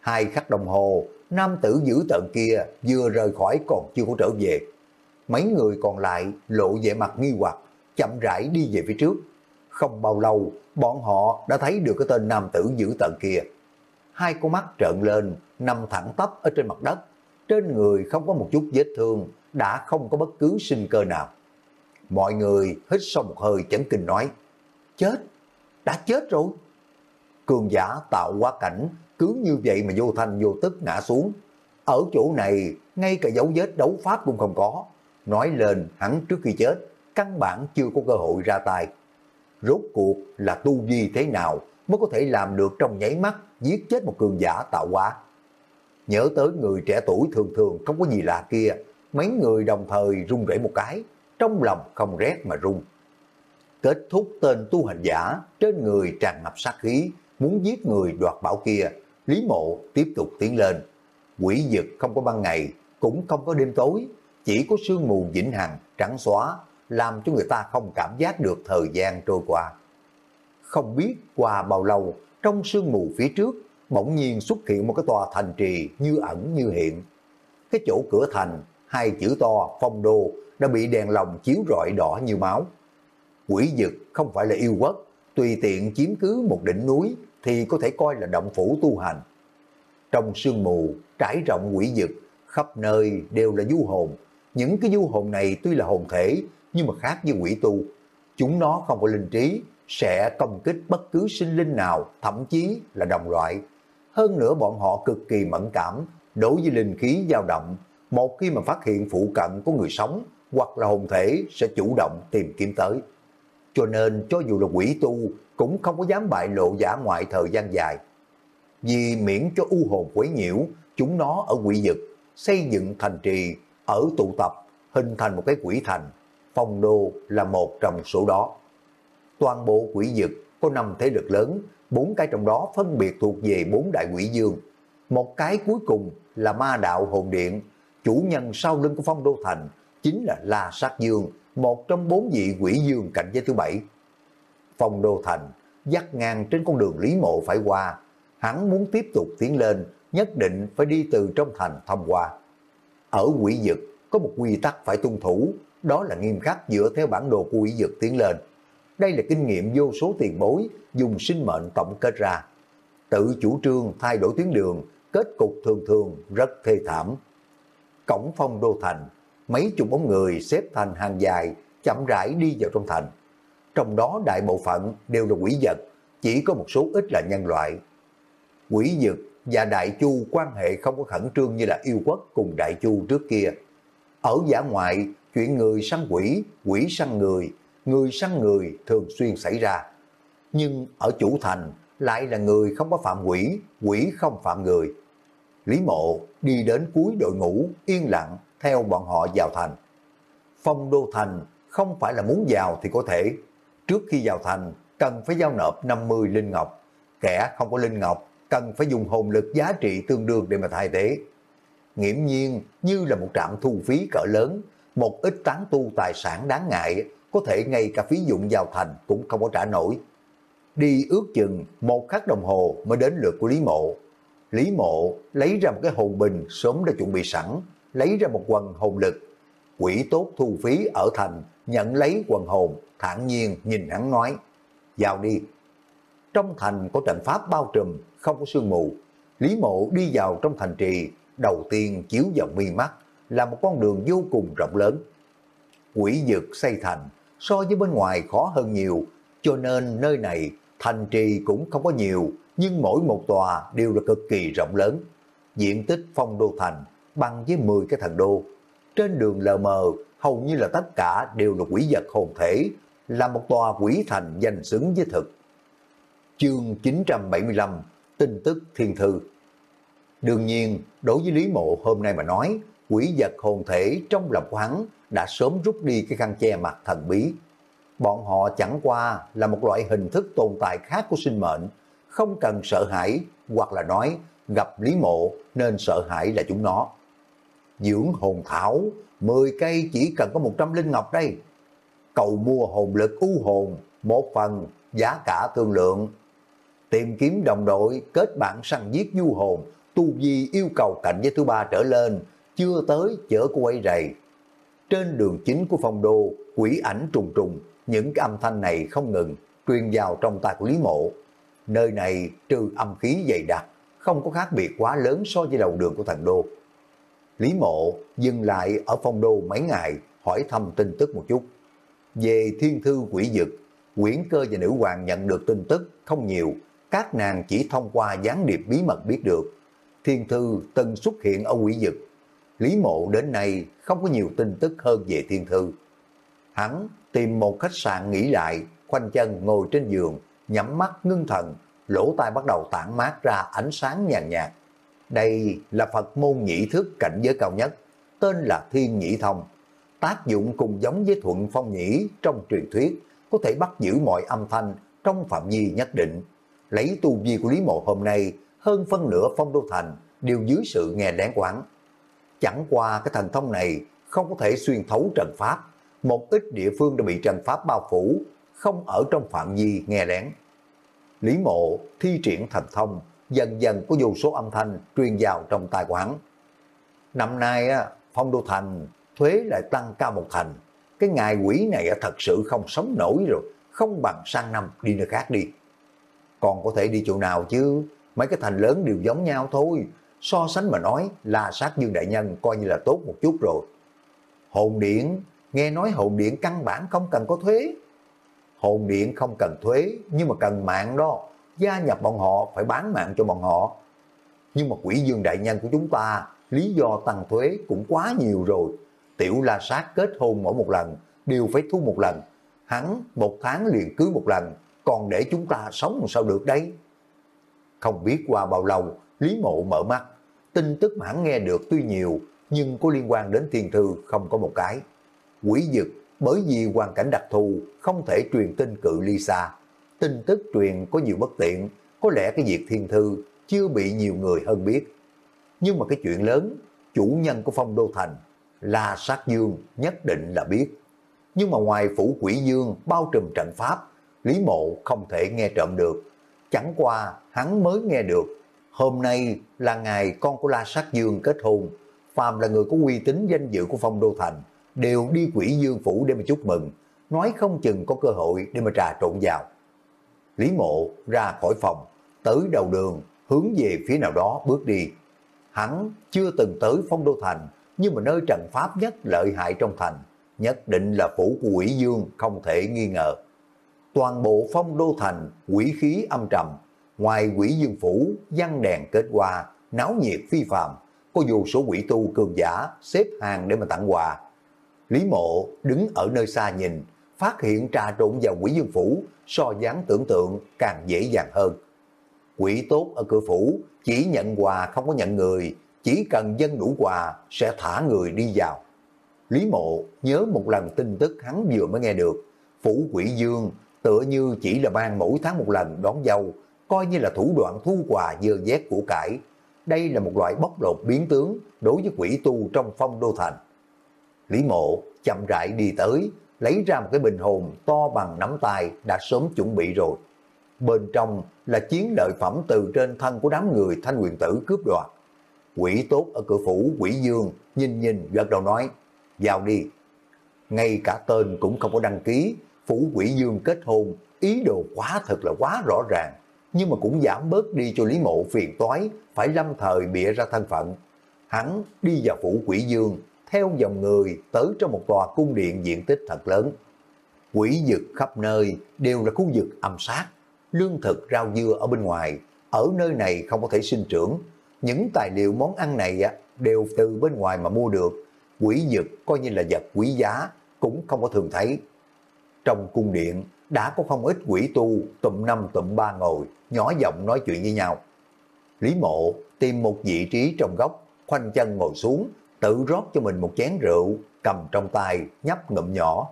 Hai khắc đồng hồ, nam tử giữ tận kia vừa rời khỏi còn chưa có trở về. Mấy người còn lại lộ vẻ mặt nghi hoặc, chậm rãi đi về phía trước. Không bao lâu, bọn họ đã thấy được cái tên nam tử giữ tận kia. Hai con mắt trợn lên, nằm thẳng tắp ở trên mặt đất. Trên người không có một chút vết thương, đã không có bất cứ sinh cơ nào. Mọi người hít sâu một hơi chấn kinh nói, chết, đã chết rồi. Cường giả tạo quá cảnh, cứ như vậy mà vô thanh vô tức ngã xuống. Ở chỗ này, ngay cả dấu vết đấu pháp cũng không có. Nói lên hắn trước khi chết, căn bản chưa có cơ hội ra tay. Rốt cuộc là tu vi thế nào mới có thể làm được trong nháy mắt giết chết một cường giả tạo hóa. Nhớ tới người trẻ tuổi thường thường không có gì lạ kia, mấy người đồng thời run rẩy một cái, trong lòng không rét mà run. Kết thúc tên tu hành giả, trên người tràn ngập sát khí, muốn giết người đoạt bảo kia, Lý Mộ tiếp tục tiến lên. Quỷ dực không có ban ngày, cũng không có đêm tối, chỉ có sương mù vĩnh hằng, trắng xóa, làm cho người ta không cảm giác được thời gian trôi qua. Không biết qua bao lâu, trong sương mù phía trước, bỗng nhiên xuất hiện một cái tòa thành trì như ẩn như hiện. Cái chỗ cửa thành, hai chữ to phong đô đã bị đèn lồng chiếu rọi đỏ như máu. Quỷ dực không phải là yêu quốc, tùy tiện chiếm cứ một đỉnh núi thì có thể coi là động phủ tu hành. Trong sương mù, trải rộng quỷ dực, khắp nơi đều là du hồn. Những cái du hồn này tuy là hồn thể, nhưng mà khác với quỷ tu. Chúng nó không có linh trí, sẽ công kích bất cứ sinh linh nào, thậm chí là đồng loại. Hơn nữa bọn họ cực kỳ mẫn cảm đối với linh khí dao động. Một khi mà phát hiện phụ cận có người sống hoặc là hồn thể sẽ chủ động tìm kiếm tới. Cho nên cho dù là quỷ tu cũng không có dám bại lộ giả ngoại thời gian dài. Vì miễn cho u hồn quấy nhiễu, chúng nó ở quỷ dực, xây dựng thành trì, ở tụ tập, hình thành một cái quỷ thành. Phong đô là một trong số đó. Toàn bộ quỷ dực có năm thế lực lớn, bốn cái trong đó phân biệt thuộc về bốn đại quỷ dương. Một cái cuối cùng là ma đạo hồn điện, chủ nhân sau lưng của phong đô thành chính là La Sát Dương, một trong bốn vị quỷ dương cạnh giới thứ bảy. Phong đô thành dắt ngang trên con đường Lý Mộ phải qua, hắn muốn tiếp tục tiến lên, nhất định phải đi từ trong thành thông qua. Ở quỷ dực có một quy tắc phải tuân thủ, đó là nghiêm khắc dựa theo bản đồ của quỷ dực tiến lên. Đây là kinh nghiệm vô số tiền bối dùng sinh mệnh tổng kết ra. Tự chủ trương thay đổi tuyến đường, kết cục thường thường rất thê thảm. Cổng phong đô thành, mấy chục bóng người xếp thành hàng dài, chậm rãi đi vào trong thành. Trong đó đại bộ phận đều là quỷ vật, chỉ có một số ít là nhân loại. Quỷ vật và đại chu quan hệ không có khẩn trương như là yêu quốc cùng đại chu trước kia. Ở giả ngoại, chuyện người săn quỷ, quỷ săn người, người săn người thường xuyên xảy ra. Nhưng ở chủ thành lại là người không có phạm quỷ, quỷ không phạm người. Lý mộ đi đến cuối đội ngũ, yên lặng theo bọn họ vào thành. Phong đô thành không phải là muốn vào thì có thể. Trước khi vào thành, cần phải giao nộp 50 linh ngọc. Kẻ không có linh ngọc, cần phải dùng hồn lực giá trị tương đương để mà thay thế. Nghiễm nhiên như là một trạm thu phí cỡ lớn, một ít tán tu tài sản đáng ngại, có thể ngay cả phí dụng vào thành cũng không có trả nổi. Đi ước chừng một khắc đồng hồ mới đến lượt của Lý Mộ. Lý Mộ lấy ra một cái hồn bình sớm đã chuẩn bị sẵn, lấy ra một quần hồn lực. Quỷ tốt thu phí ở thành, nhận lấy quần hồn, thản nhiên nhìn hắn nói, vào đi. Trong thành có trận pháp bao trùm, không có sương mù. Lý mộ đi vào trong thành trì, đầu tiên chiếu vào mi mắt, là một con đường vô cùng rộng lớn. Quỷ dực xây thành, so với bên ngoài khó hơn nhiều, cho nên nơi này thành trì cũng không có nhiều, nhưng mỗi một tòa đều là cực kỳ rộng lớn. Diện tích phong đô thành bằng với 10 cái thần đô. Trên đường lờ mờ, hầu như là tất cả đều là quỷ vật hồn thể, là một tòa quỷ thành danh xứng với thực. Chương 975 Tin tức thiên thư Đương nhiên, đối với Lý Mộ hôm nay mà nói, quỷ vật hồn thể trong lòng của hắn đã sớm rút đi cái khăn che mặt thần bí. Bọn họ chẳng qua là một loại hình thức tồn tại khác của sinh mệnh, không cần sợ hãi hoặc là nói gặp Lý Mộ nên sợ hãi là chúng nó dưỡng hồn thảo, 10 cây chỉ cần có 100 linh ngọc đây. Cầu mua hồn lực u hồn, một phần, giá cả thương lượng. Tìm kiếm đồng đội, kết bạn săn giết du hồn, tu vi yêu cầu cạnh với thứ ba trở lên, chưa tới chở của ấy rầy. Trên đường chính của phong đô, quỷ ảnh trùng trùng, những cái âm thanh này không ngừng, truyền vào trong tai của Lý Mộ. Nơi này trừ âm khí dày đặc, không có khác biệt quá lớn so với đầu đường của thần đô. Lý Mộ dừng lại ở phong đô mấy ngày hỏi thăm tin tức một chút. Về thiên thư quỷ dực, quyển cơ và nữ hoàng nhận được tin tức không nhiều, các nàng chỉ thông qua gián điệp bí mật biết được. Thiên thư từng xuất hiện ở quỷ dực. Lý Mộ đến nay không có nhiều tin tức hơn về thiên thư. Hắn tìm một khách sạn nghỉ lại, khoanh chân ngồi trên giường, nhắm mắt ngưng thần, lỗ tai bắt đầu tản mát ra ánh sáng nhàn nhạt. Đây là Phật môn nhị thức cảnh giới cao nhất, tên là Thiên Nhị Thông. Tác dụng cùng giống với Thuận Phong Nhĩ trong truyền thuyết, có thể bắt giữ mọi âm thanh trong phạm vi nhất định. Lấy tu vi của Lý Mộ hôm nay, hơn phân nửa phong đô thành đều dưới sự nghe lén quán. Chẳng qua cái thần thông này không có thể xuyên thấu trận pháp, một ít địa phương đã bị trận pháp bao phủ, không ở trong phạm vi nghe lén. Lý mộ thi triển thần thông, dần dần có vô số âm thanh truyền vào trong tai của hắn. Năm nay phong đô thành thuế lại tăng cao một thành. Cái ngài quỷ này thật sự không sống nổi rồi, không bằng sang năm đi nơi khác đi. Còn có thể đi chỗ nào chứ, mấy cái thành lớn đều giống nhau thôi. So sánh mà nói là sát dương đại nhân coi như là tốt một chút rồi. Hồn điện, nghe nói hồn điện căn bản không cần có thuế. Hồn điện không cần thuế nhưng mà cần mạng đó. Gia nhập bọn họ phải bán mạng cho bọn họ. Nhưng mà quỷ dương đại nhân của chúng ta lý do tăng thuế cũng quá nhiều rồi. Tiểu la sát kết hôn mỗi một lần đều phải thu một lần. Hắn một tháng liền cưới một lần còn để chúng ta sống sao được đấy Không biết qua bao lâu, Lý Mộ mở mắt, tin tức mà hắn nghe được tuy nhiều, nhưng có liên quan đến thiên thư không có một cái. Quỷ dực bởi vì hoàn cảnh đặc thù không thể truyền tin cự ly xa. Tin tức truyền có nhiều bất tiện, có lẽ cái việc thiên thư chưa bị nhiều người hơn biết. Nhưng mà cái chuyện lớn, chủ nhân của phong đô thành là sát dương nhất định là biết. Nhưng mà ngoài phủ quỷ dương bao trùm trận pháp, Lý Mộ không thể nghe trộm được. Chẳng qua hắn mới nghe được. Hôm nay là ngày con của La Sát Dương kết hôn. Phàm là người có uy tín danh dự của phong đô thành, đều đi quỷ dương phủ để mà chúc mừng. Nói không chừng có cơ hội để mà trà trộn vào. Lý Mộ ra khỏi phòng, tới đầu đường, hướng về phía nào đó bước đi. Hắn chưa từng tới phong đô thành, nhưng mà nơi trần pháp nhất lợi hại trong thành, nhất định là phủ của quỷ dương không thể nghi ngờ toàn bộ phong đô thành quỷ khí âm trầm, ngoài quỷ dương phủ, văn đèn kết hoa, náo nhiệt phi phàm, có vô số quỷ tu cường giả xếp hàng để mà tặng quà. Lý mộ đứng ở nơi xa nhìn, phát hiện trà trộn vào quỷ dương phủ so dáng tưởng tượng càng dễ dàng hơn. Quỷ tốt ở cửa phủ chỉ nhận quà không có nhận người, chỉ cần dân đủ quà sẽ thả người đi vào. Lý mộ nhớ một lần tin tức hắn vừa mới nghe được, phủ quỷ dương tựa như chỉ là ban mỗi tháng một lần đón dâu, coi như là thủ đoạn thu quà dơ dét của cải. Đây là một loại bóc lột biến tướng đối với quỷ tu trong phong đô thành. Lý mộ chậm rãi đi tới, lấy ra một cái bình hồn to bằng nắm tay đã sớm chuẩn bị rồi. Bên trong là chiến lợi phẩm từ trên thân của đám người thanh quyền tử cướp đoạt. Quỷ tốt ở cửa phủ quỷ dương nhìn nhìn gật đầu nói, vào đi. Ngay cả tên cũng không có đăng ký, Phủ quỷ dương kết hôn, ý đồ quá thật là quá rõ ràng, nhưng mà cũng giảm bớt đi cho Lý Mộ phiền toái, phải lâm thời bịa ra thân phận. Hắn đi vào phủ quỷ dương, theo dòng người tới trong một tòa cung điện diện tích thật lớn. Quỷ dực khắp nơi đều là khu vực âm sát, lương thực rau dưa ở bên ngoài, ở nơi này không có thể sinh trưởng. Những tài liệu món ăn này đều từ bên ngoài mà mua được. Quỷ dực coi như là vật quý giá, cũng không có thường thấy. Trong cung điện đã có không ít quỷ tu tụm năm tụm ba ngồi, nhỏ giọng nói chuyện với nhau. Lý mộ tìm một vị trí trong góc, khoanh chân ngồi xuống, tự rót cho mình một chén rượu, cầm trong tay, nhấp ngụm nhỏ.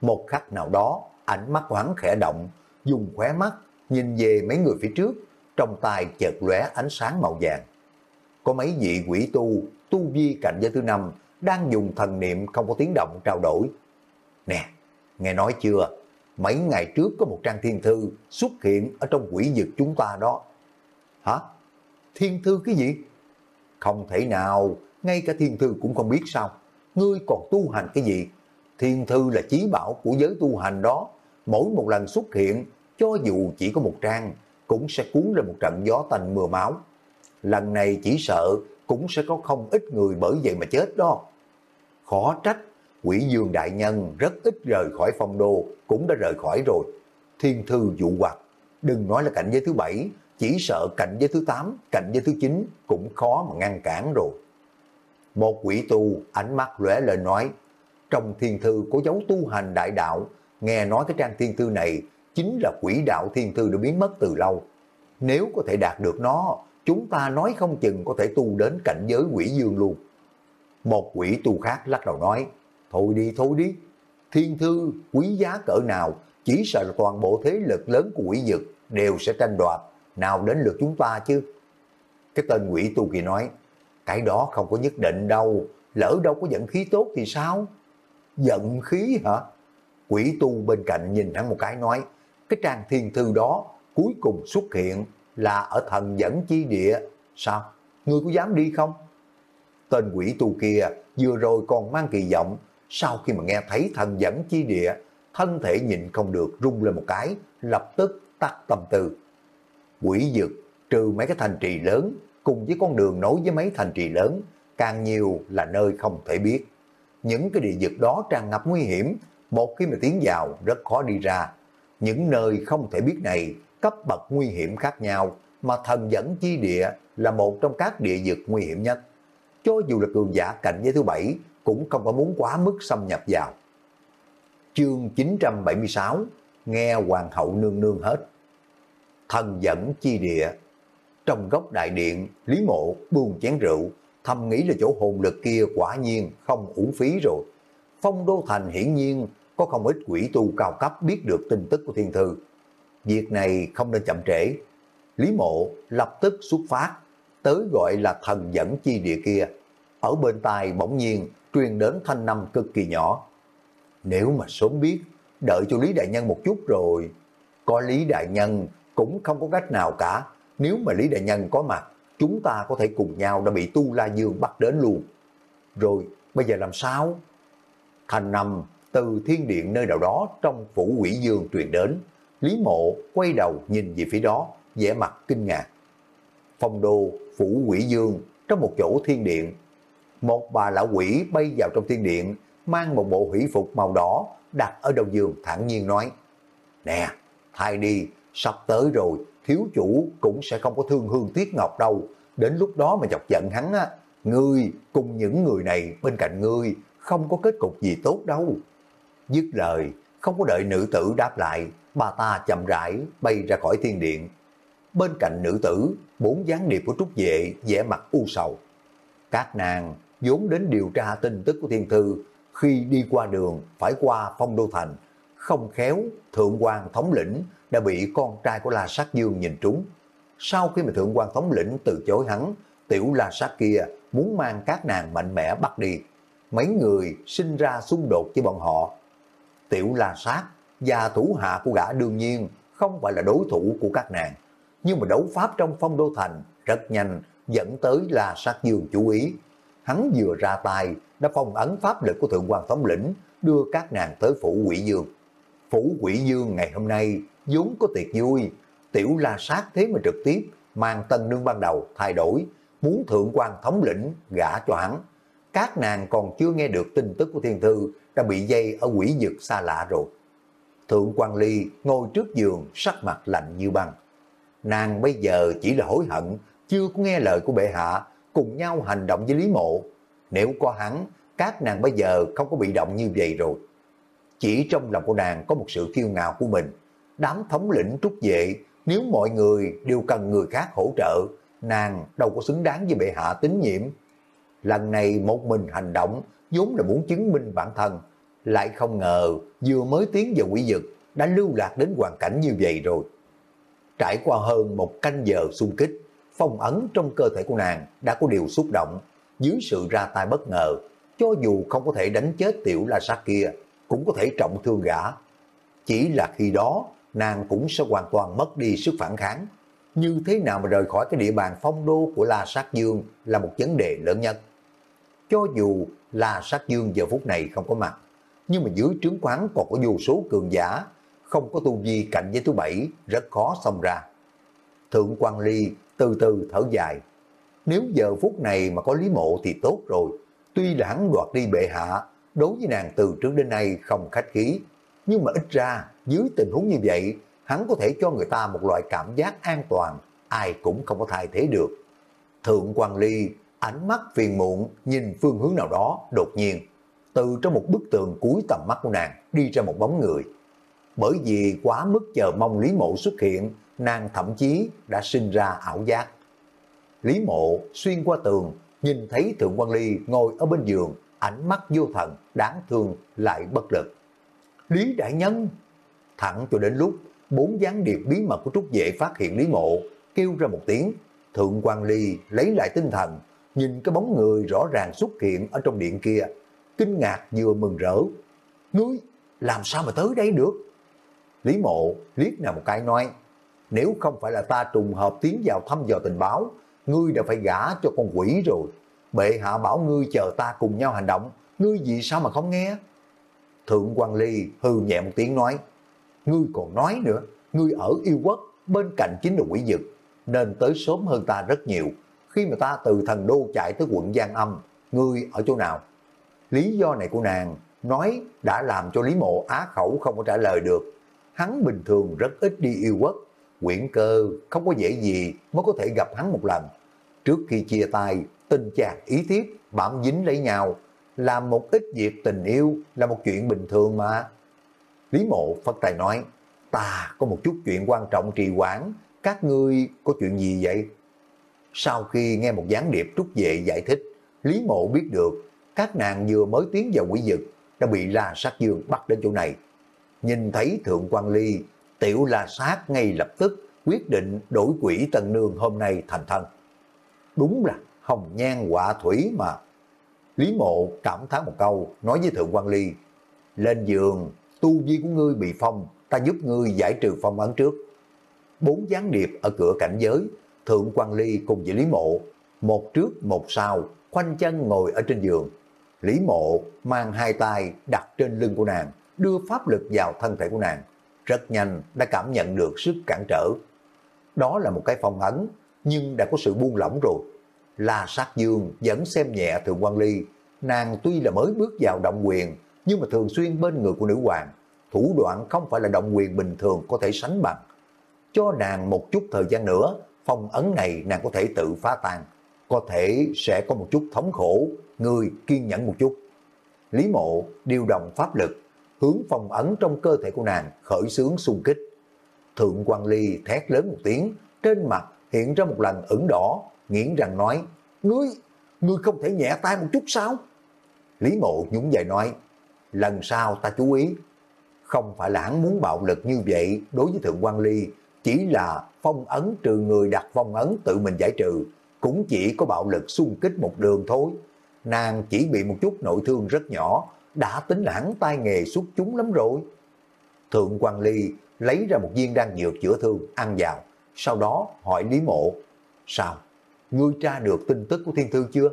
Một khắc nào đó, ánh mắt hoảng khẽ động, dùng khóe mắt, nhìn về mấy người phía trước, trong tay chợt lóe ánh sáng màu vàng. Có mấy vị quỷ tu, tu vi cạnh giới thứ năm, đang dùng thần niệm không có tiếng động trao đổi. Nè, nghe nói chưa, mấy ngày trước có một trang thiên thư xuất hiện ở trong quỷ vực chúng ta đó. Hả? Thiên thư cái gì? Không thể nào, ngay cả thiên thư cũng không biết sao. Ngươi còn tu hành cái gì? Thiên thư là chí bảo của giới tu hành đó. Mỗi một lần xuất hiện, cho dù chỉ có một trang, cũng sẽ cuốn ra một trận gió tanh mưa máu. Lần này chỉ sợ cũng sẽ có không ít người bởi vậy mà chết đó. Khó trách quỷ dương đại nhân rất ít rời khỏi phong đô, cũng đã rời khỏi rồi. Thiên thư dụ hoặc, đừng nói là cảnh giới thứ bảy, chỉ sợ cảnh giới thứ tám, cảnh giới thứ chín cũng khó mà ngăn cản rồi. Một quỷ tu ánh mắt lóe lên nói, trong thiên thư có dấu tu hành đại đạo, nghe nói cái trang thiên thư này chính là quỷ đạo thiên thư đã biến mất từ lâu. Nếu có thể đạt được nó, chúng ta nói không chừng có thể tu đến cảnh giới quỷ dương luôn. Một quỷ tu khác lắc đầu nói, Thôi đi, thôi đi. Thiên thư quý giá cỡ nào, chỉ sợ là toàn bộ thế lực lớn của quỷ dực đều sẽ tranh đoạt, nào đến lượt chúng ta chứ. Cái tên quỷ tu kỳ nói, cái đó không có nhất định đâu, lỡ đâu có giận khí tốt thì sao? Giận khí hả? Quỷ tu bên cạnh nhìn hắn một cái nói, cái trang thiên thư đó cuối cùng xuất hiện là ở thần dẫn chi địa. Sao? Ngươi có dám đi không? Tên quỷ tu kia vừa rồi còn mang kỳ vọng, sau khi mà nghe thấy thần dẫn chi địa, thân thể nhịn không được rung lên một cái, lập tức tắt tâm tư. Quỷ dực trừ mấy cái thành trì lớn, cùng với con đường nối với mấy thành trì lớn, càng nhiều là nơi không thể biết. Những cái địa vực đó tràn ngập nguy hiểm, một khi mà tiến vào rất khó đi ra. Những nơi không thể biết này cấp bậc nguy hiểm khác nhau, mà thần dẫn chi địa là một trong các địa vực nguy hiểm nhất. Cho dù là cường giả cảnh giới thứ bảy, cũng không có muốn quá mức xâm nhập vào. Chương 976 Nghe Hoàng hậu nương nương hết Thần dẫn chi địa Trong góc đại điện, Lý Mộ buông chén rượu, thầm nghĩ là chỗ hồn lực kia quả nhiên không uổng phí rồi. Phong Đô Thành hiển nhiên có không ít quỷ tu cao cấp biết được tin tức của thiên thư. Việc này không nên chậm trễ. Lý Mộ lập tức xuất phát, tới gọi là thần dẫn chi địa kia. Ở bên tai bỗng nhiên truyền đến thanh năm cực kỳ nhỏ. Nếu mà sớm biết, đợi cho Lý Đại Nhân một chút rồi. Có Lý Đại Nhân cũng không có cách nào cả. Nếu mà Lý Đại Nhân có mặt, chúng ta có thể cùng nhau đã bị Tu La Dương bắt đến luôn. Rồi, bây giờ làm sao? Thanh năm từ thiên điện nơi nào đó trong phủ quỷ dương truyền đến. Lý mộ quay đầu nhìn về phía đó, vẻ mặt kinh ngạc. Phong đô, phủ quỷ dương, trong một chỗ thiên điện. Một bà lão quỷ bay vào trong thiên điện, mang một bộ hỷ phục màu đỏ, đặt ở đầu giường thản nhiên nói. Nè, thay đi, sắp tới rồi, thiếu chủ cũng sẽ không có thương hương tiếc ngọc đâu. Đến lúc đó mà chọc giận hắn á, ngươi cùng những người này bên cạnh ngươi không có kết cục gì tốt đâu. Dứt lời, không có đợi nữ tử đáp lại, bà ta chậm rãi bay ra khỏi thiên điện. Bên cạnh nữ tử, bốn gián điệp của trúc vệ vẻ mặt u sầu. Các nàng vốn đến điều tra tin tức của thiên thư, khi đi qua đường phải qua phong đô thành, không khéo thượng quan thống lĩnh đã bị con trai của La Sát Dương nhìn trúng. Sau khi mà thượng quan thống lĩnh từ chối hắn, tiểu La Sát kia muốn mang các nàng mạnh mẽ bắt đi. Mấy người sinh ra xung đột với bọn họ. Tiểu La Sát và thủ hạ của gã đương nhiên không phải là đối thủ của các nàng. Nhưng mà đấu pháp trong phong đô thành rất nhanh dẫn tới La Sát Dương chú ý. Hắn vừa ra tay đã phong ấn pháp lực của thượng quan thống lĩnh đưa các nàng tới phủ quỷ dương. Phủ quỷ dương ngày hôm nay vốn có tiệc vui, tiểu la sát thế mà trực tiếp mang tân nương ban đầu thay đổi, muốn thượng quan thống lĩnh gả cho hắn. Các nàng còn chưa nghe được tin tức của thiên thư đã bị dây ở quỷ dực xa lạ rồi. Thượng quan ly ngồi trước giường sắc mặt lạnh như băng. Nàng bây giờ chỉ là hối hận, chưa có nghe lời của bệ hạ, cùng nhau hành động với Lý Mộ. Nếu có hắn, các nàng bây giờ không có bị động như vậy rồi. Chỉ trong lòng của nàng có một sự kiêu ngạo của mình. Đám thống lĩnh trúc vệ, nếu mọi người đều cần người khác hỗ trợ, nàng đâu có xứng đáng với bệ hạ tín nhiệm. Lần này một mình hành động, vốn là muốn chứng minh bản thân. Lại không ngờ, vừa mới tiến vào quỷ dực, đã lưu lạc đến hoàn cảnh như vậy rồi. Trải qua hơn một canh giờ xung kích, phong ấn trong cơ thể của nàng đã có điều xúc động, dưới sự ra tay bất ngờ, cho dù không có thể đánh chết tiểu la sát kia, cũng có thể trọng thương gã. Chỉ là khi đó, nàng cũng sẽ hoàn toàn mất đi sức phản kháng. Như thế nào mà rời khỏi cái địa bàn phong đô của La Sát Dương là một vấn đề lớn nhất. Cho dù La Sát Dương giờ phút này không có mặt, nhưng mà dưới trướng quán còn có vô số cường giả, không có tu vi cạnh với thứ bảy, rất khó xông ra. Thượng quan Ly từ từ thở dài. Nếu giờ phút này mà có Lý Mộ thì tốt rồi. Tuy là hắn đoạt đi bệ hạ, đối với nàng từ trước đến nay không khách khí. Nhưng mà ít ra, dưới tình huống như vậy, hắn có thể cho người ta một loại cảm giác an toàn, ai cũng không có thay thế được. Thượng quan Ly, ánh mắt phiền muộn, nhìn phương hướng nào đó, đột nhiên, từ trong một bức tường cuối tầm mắt của nàng, đi ra một bóng người. Bởi vì quá mức chờ mong Lý Mộ xuất hiện, nàng thậm chí đã sinh ra ảo giác. Lý Mộ xuyên qua tường, nhìn thấy Thượng quan Ly ngồi ở bên giường, ánh mắt vô thần, đáng thương lại bất lực. Lý Đại Nhân! Thẳng cho đến lúc bốn gián điệp bí mật của Trúc Vệ phát hiện Lý Mộ, kêu ra một tiếng, Thượng quan Ly lấy lại tinh thần, nhìn cái bóng người rõ ràng xuất hiện ở trong điện kia, kinh ngạc vừa mừng rỡ. Ngươi, làm sao mà tới đây được? Lý Mộ liếc nào một cái nói, nếu không phải là ta trùng hợp tiến vào thăm dò tình báo, ngươi đã phải gả cho con quỷ rồi. Bệ hạ bảo ngươi chờ ta cùng nhau hành động, ngươi vì sao mà không nghe? Thượng quan Ly hư nhẹ một tiếng nói, ngươi còn nói nữa, ngươi ở yêu quốc, bên cạnh chính là quỷ dực, nên tới sớm hơn ta rất nhiều. Khi mà ta từ thần đô chạy tới quận Giang Âm, ngươi ở chỗ nào? Lý do này của nàng nói đã làm cho Lý Mộ á khẩu không có trả lời được. Hắn bình thường rất ít đi yêu quốc, quyển cơ không có dễ gì mới có thể gặp hắn một lần. Trước khi chia tay, tình chàng ý tiếp, bám dính lấy nhau, làm một ít việc tình yêu là một chuyện bình thường mà. Lý Mộ phật tài nói, ta có một chút chuyện quan trọng trì hoãn, các ngươi có chuyện gì vậy? Sau khi nghe một gián điệp trúc vệ giải thích, Lý Mộ biết được các nàng vừa mới tiến vào quỷ dực đã bị La Sát Dương bắt đến chỗ này. Nhìn thấy Thượng quan Ly, tiểu La Sát ngay lập tức quyết định đổi quỷ Tân Nương hôm nay thành thân. Đúng là hồng nhan quả thủy mà. Lý Mộ cảm thán một câu, nói với Thượng quan Ly, lên giường, tu vi của ngươi bị phong, ta giúp ngươi giải trừ phong ấn trước. Bốn gián điệp ở cửa cảnh giới, Thượng quan Ly cùng với Lý Mộ, một trước một sau, khoanh chân ngồi ở trên giường. Lý Mộ mang hai tay đặt trên lưng của nàng, đưa pháp lực vào thân thể của nàng. Rất nhanh đã cảm nhận được sức cản trở. Đó là một cái phong ấn, nhưng đã có sự buông lỏng rồi. La sát dương vẫn xem nhẹ Thượng quan Ly. Nàng tuy là mới bước vào động quyền, nhưng mà thường xuyên bên người của nữ hoàng. Thủ đoạn không phải là động quyền bình thường có thể sánh bằng. Cho nàng một chút thời gian nữa, phong ấn này nàng có thể tự phá tan. Có thể sẽ có một chút thống khổ, người kiên nhẫn một chút. Lý mộ điều động pháp lực, hướng phòng ấn trong cơ thể của nàng khởi sướng xung kích. Thượng quan Ly thét lớn một tiếng, trên mặt hiện ra một lần ửng đỏ, nghiến rằng nói, ngươi, ngươi không thể nhẹ tay một chút sao? Lý mộ nhún dài nói, lần sau ta chú ý, không phải là hắn muốn bạo lực như vậy đối với Thượng quan Ly, chỉ là phong ấn trừ người đặt phong ấn tự mình giải trừ, cũng chỉ có bạo lực xung kích một đường thôi. Nàng chỉ bị một chút nội thương rất nhỏ, đã tính là hắn tay nghề xuất chúng lắm rồi. Thượng quan Ly lấy ra một viên đan dược chữa thương, ăn vào, sau đó hỏi Lý Mộ, sao, ngươi tra được tin tức của thiên thư chưa?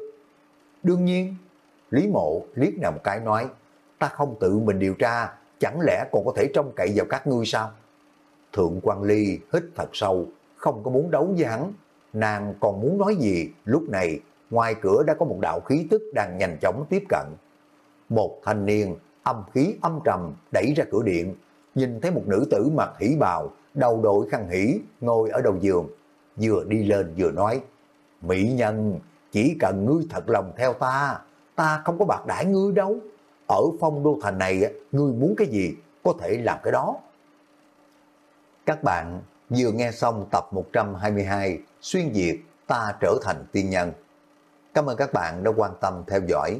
Đương nhiên, Lý Mộ liếc nào một cái nói, ta không tự mình điều tra, chẳng lẽ còn có thể trông cậy vào các ngươi sao? Thượng quan Ly hít thật sâu, không có muốn đấu với hắn, nàng còn muốn nói gì, lúc này ngoài cửa đã có một đạo khí tức đang nhanh chóng tiếp cận. Một thanh niên âm khí âm trầm đẩy ra cửa điện, nhìn thấy một nữ tử mặc hỉ bào, đầu đội khăn hỉ, ngồi ở đầu giường, vừa đi lên vừa nói, Mỹ nhân, chỉ cần ngươi thật lòng theo ta, ta không có bạc đãi ngươi đâu. Ở phong đô thành này, ngươi muốn cái gì, có thể làm cái đó. Các bạn vừa nghe xong tập 122 Xuyên Việt ta trở thành tiên nhân. Cảm ơn các bạn đã quan tâm theo dõi.